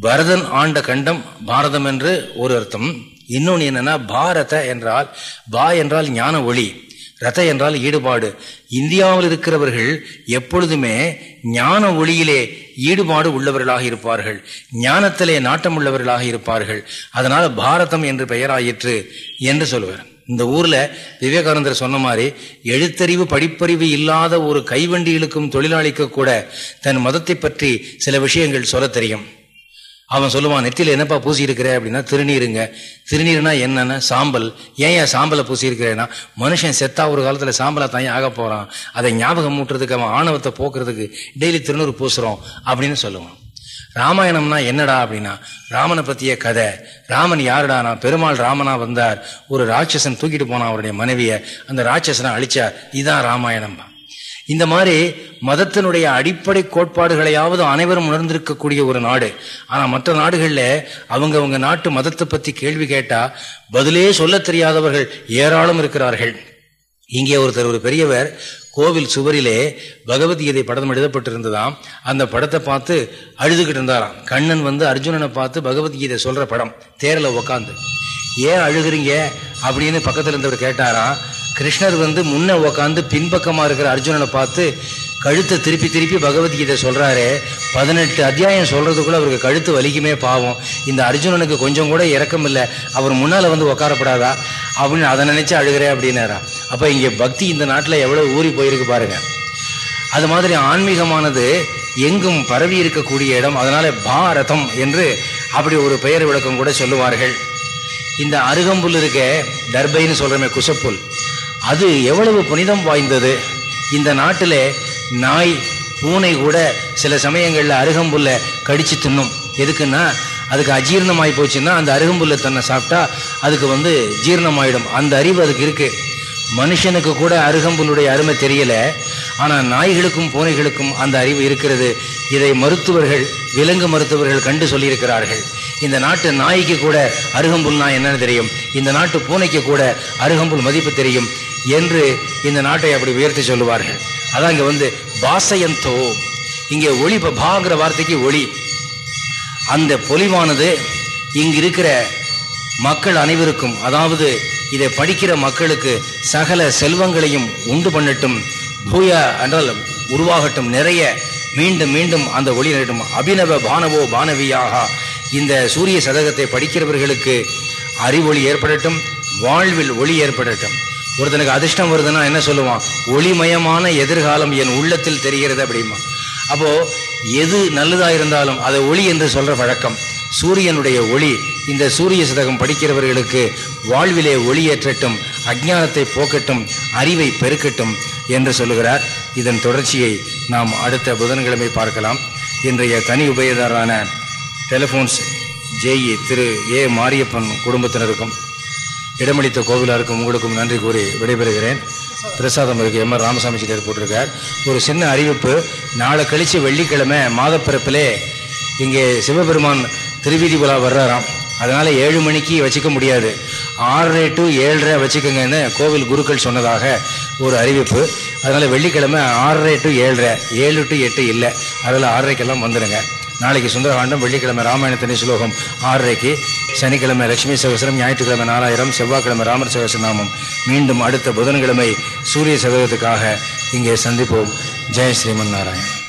Speaker 1: பரதன் ஆண்ட கண்டம் பாரதம் என்று ஒரு அர்த்தம். இன்னொன்று என்னன்னா பாரத என்றால் பா என்றால் ஞான ஒளி ரத என்றால் ஈடுபாடு. இந்தியாவில் இருக்கிறவர்கள் எப்பொழுதுமே ஞான ஒளியிலே ஈடுபாடு உள்ளவர்களாக இருப்பார்கள். ஞானத்திலே நாட்டம் உள்ளவர்களாக இருப்பார்கள். அதனால பாரதம் என்று பெயராயிற்று என்று சொல்லுவார் இந்த ஊர்ல விவேகானந்தர் சொன்ன மாதிரி எழுத்தறிவு படிப்பறிவு இல்லாத ஒரு கைவண்டி இழுக்கும் தொழிலாளிக்கு கூட தன் மதத்தை பற்றி சில விஷயங்கள் சொல்ல தெரியும். அவன் சொல்லுவான் நெத்தியில் என்னப்பா பூசி இருக்கிற அப்படின்னா திருநீருங்க. திருநீர்னா என்னன்னா? சாம்பல். ஏன் ஏன் சாம்பலை பூசி இருக்கிறேன்னா மனுஷன் செத்தா ஒரு காலத்தில் சாம்பலா தான் ஆக போகிறான் அதை ஞாபகம் மூட்டுறதுக்கு அவன் ஆணவத்தை போக்குறதுக்கு டெய்லி திருநூறு பூசுகிறோம் அப்படின்னு சொல்லுவான். ராமாயணம்னா என்னடா அப்படின்னா ராமனை பற்றிய கதை. ராமன் யாருடானா பெருமாள் ராமனா வந்தார். ஒரு ராட்சசன் தூக்கிட்டு போனான் அவருடைய மனைவியை. அந்த ராட்சசனை அழிச்சார். இதுதான் ராமாயணம். இந்த மாதிரி மதத்தினுடைய அடிப்படை கோட்பாடுகளையாவது அனைவரும் உணர்ந்திருக்கக்கூடிய ஒரு நாடு. ஆனால் மற்ற நாடுகளில் அவங்க அவங்க நாட்டு மதத்தை பற்றி கேள்வி கேட்டால் பதிலே சொல்ல தெரியாதவர்கள் ஏராளம் இருக்கிறார்கள். இங்கே ஒருத்தர் ஒரு பெரியவர் கோவில் சுவரிலே பகவத்கீதை படம் எழுதப்பட்டிருந்ததாம். அந்த படத்தை பார்த்து அழுதுகிட்டு இருந்தாராம். கண்ணன் வந்து அர்ஜுனனை பார்த்து பகவத்கீதை சொல்கிற படம் தேரில் உக்காந்து. ஏன் அழுகிறீங்க? அப்படின்னு பக்கத்தில் இருந்தவர் கேட்டாராம். கிருஷ்ணர் வந்து முன்ன உக்காந்து பின்பக்கமாக இருக்கிற அர்ஜுனனை பார்த்து கழுத்தை திருப்பி திருப்பி பகவத்கீதை சொல்கிறாரு பதினெட்டு அத்தியாயம் சொல்கிறதுக்குள்ளே அவருக்கு கழுத்து வலிக்குமே பாவம். இந்த அர்ஜுனனுக்கு கொஞ்சம் கூட இறக்கம் இல்லை. அவர் முன்னால வந்து உக்காரப்படாதா? அப்படின்னு அதை நினச்சி அழுகிறேன் அப்படின்னாரா. அப்போ இங்கே பக்தி இந்த நாட்டில் எவ்வளோ ஊறி போயிருக்கு பாருங்க. அது மாதிரி ஆன்மீகமானது எங்கும் பரவி இருக்கக்கூடிய இடம். அதனால பாரதம் என்று அப்படி ஒரு பெயர் விளக்கம் கூட சொல்லுவார்கள். இந்த அருகம்புல் இருக்க தர்பைன்னு சொல்கிறோமே குசப்புல். அது எவ்வளவு புனிதம் வாய்ந்தது? இந்த நாட்டிலே நாய் பூனை கூட சில சமயங்களில் அருகம்புல்ல கடித்து தின்னும். எதுக்குன்னா அதுக்கு அஜீரணமாகி போச்சுன்னா அந்த அருகம்புல்ல தன்னை சாப்பிட்டா அதுக்கு வந்து ஜீர்ணமாயிடும். அந்த அறிவு அதுக்கு இருக்குது மனுஷனுக்கு கூட அருகம்புல்லுடைய அருமை தெரியலை. ஆனால் நாய்களுக்கும் பூனைகளுக்கும் அந்த அறிவு இருக்கிறது. இதை மருத்துவர்கள் விலங்கு மருத்துவர்கள் கண்டு சொல்லியிருக்கிறார்கள். இந்த நாட்டு நாய்க்கு கூட அருகம்புல்னா என்னன்னு தெரியும். இந்த நாட்டு பூனைக்கு கூட அருகம்புல் மதிப்பு தெரியும். என்று இந்த நாட்டை அப்படி உயர்த்தி சொல்லுவார்கள். அதான் இங்கே வந்து பாசயந்தோ இங்கே ஒளி பாங்கிற வார்த்தைக்கு ஒளி. அந்த பொலிவானது இங்கு இருக்கிற மக்கள் அனைவருக்கும் அதாவது இதை படிக்கிற மக்களுக்கு சகல செல்வங்களையும் உண்டு பண்ணட்டும் பூயா என்றால் உருவாகட்டும் நிறைய மீண்டும் மீண்டும் அந்த ஒளி நிறட்டும் அபிநவ பானவோ பானவியாக. இந்த சூரிய சதகத்தை படிக்கிறவர்களுக்கு அறிவொளி ஏற்படட்டும் வாழ்வில் ஒளி ஏற்படட்டும். ஒருத்தனுக்கு அதிர்ஷ்டம் வருதுன்னா என்ன சொல்லுவான்? ஒளிமயமான எதிர்காலம் என் உள்ளத்தில் தெரிகிறது அப்படிமா அப்போ எது நல்லதாக இருந்தாலும் அதை ஒளி என்று சொல்கிற பழக்கம் சூரியனுடைய ஒளி இந்த சூரிய சதகம் படிக்கிறவர்களுக்கு வாழ்விலே ஒளி ஏற்றட்டும் போக்கட்டும் அறிவை பெருக்கட்டும் என்று சொல்லுகிறார். இதன் தொடர்ச்சியை நாம் அடுத்த புதன்கிழமை பார்க்கலாம். இன்றைய தனி உபயதாரான telephones JE Thiru A Mariappan குடும்பத்தினருக்கும். இடமளித்த கோவிலாருக்கும் உங்களுக்கும் நன்றி கூறி விடைபெறுகிறேன். பிரசாதம் இருக்கு. எம் ஆர் ராமசாமி சிலர் போட்டிருக்கார். ஒரு சின்ன அறிவிப்பு. நாளை கழித்து வெள்ளிக்கிழமை மாதப்பிறப்பிலே இங்கே சிவபெருமான் திருவீதி விழா வர்றாராம். அதனால் ஏழு மணிக்கு வச்சுக்க முடியாது. ஆறரை டு ஏழரை வச்சுக்கோங்கன்னு கோவில் குருக்கள் சொன்னதாக ஒரு அறிவிப்பு. அதனால் வெள்ளிக்கிழமை ஆறரை டு ஏழரை. ஏழு டு எட்டு இல்லை. அதில் ஆறரைக்கெல்லாம் வந்துடுங்க நாளைக்கு சுந்தரகாண்டம் வெள்ளிக்கிழமை ராமாயணத்தினை சுலோகம் ஆறரைக்கு சனிக்கிழமை லட்சுமி சகசரம் ஞாயிற்றுக்கிழமை நாலாயிரம் செவ்வாய்க்கிழமை ராமர் சகசரநாமம். மீண்டும் அடுத்த புதன்கிழமை சூரிய சகோதரத்துக்காக இங்கே சந்திப்போம். ஜெய ஸ்ரீமன் நாராயணன்.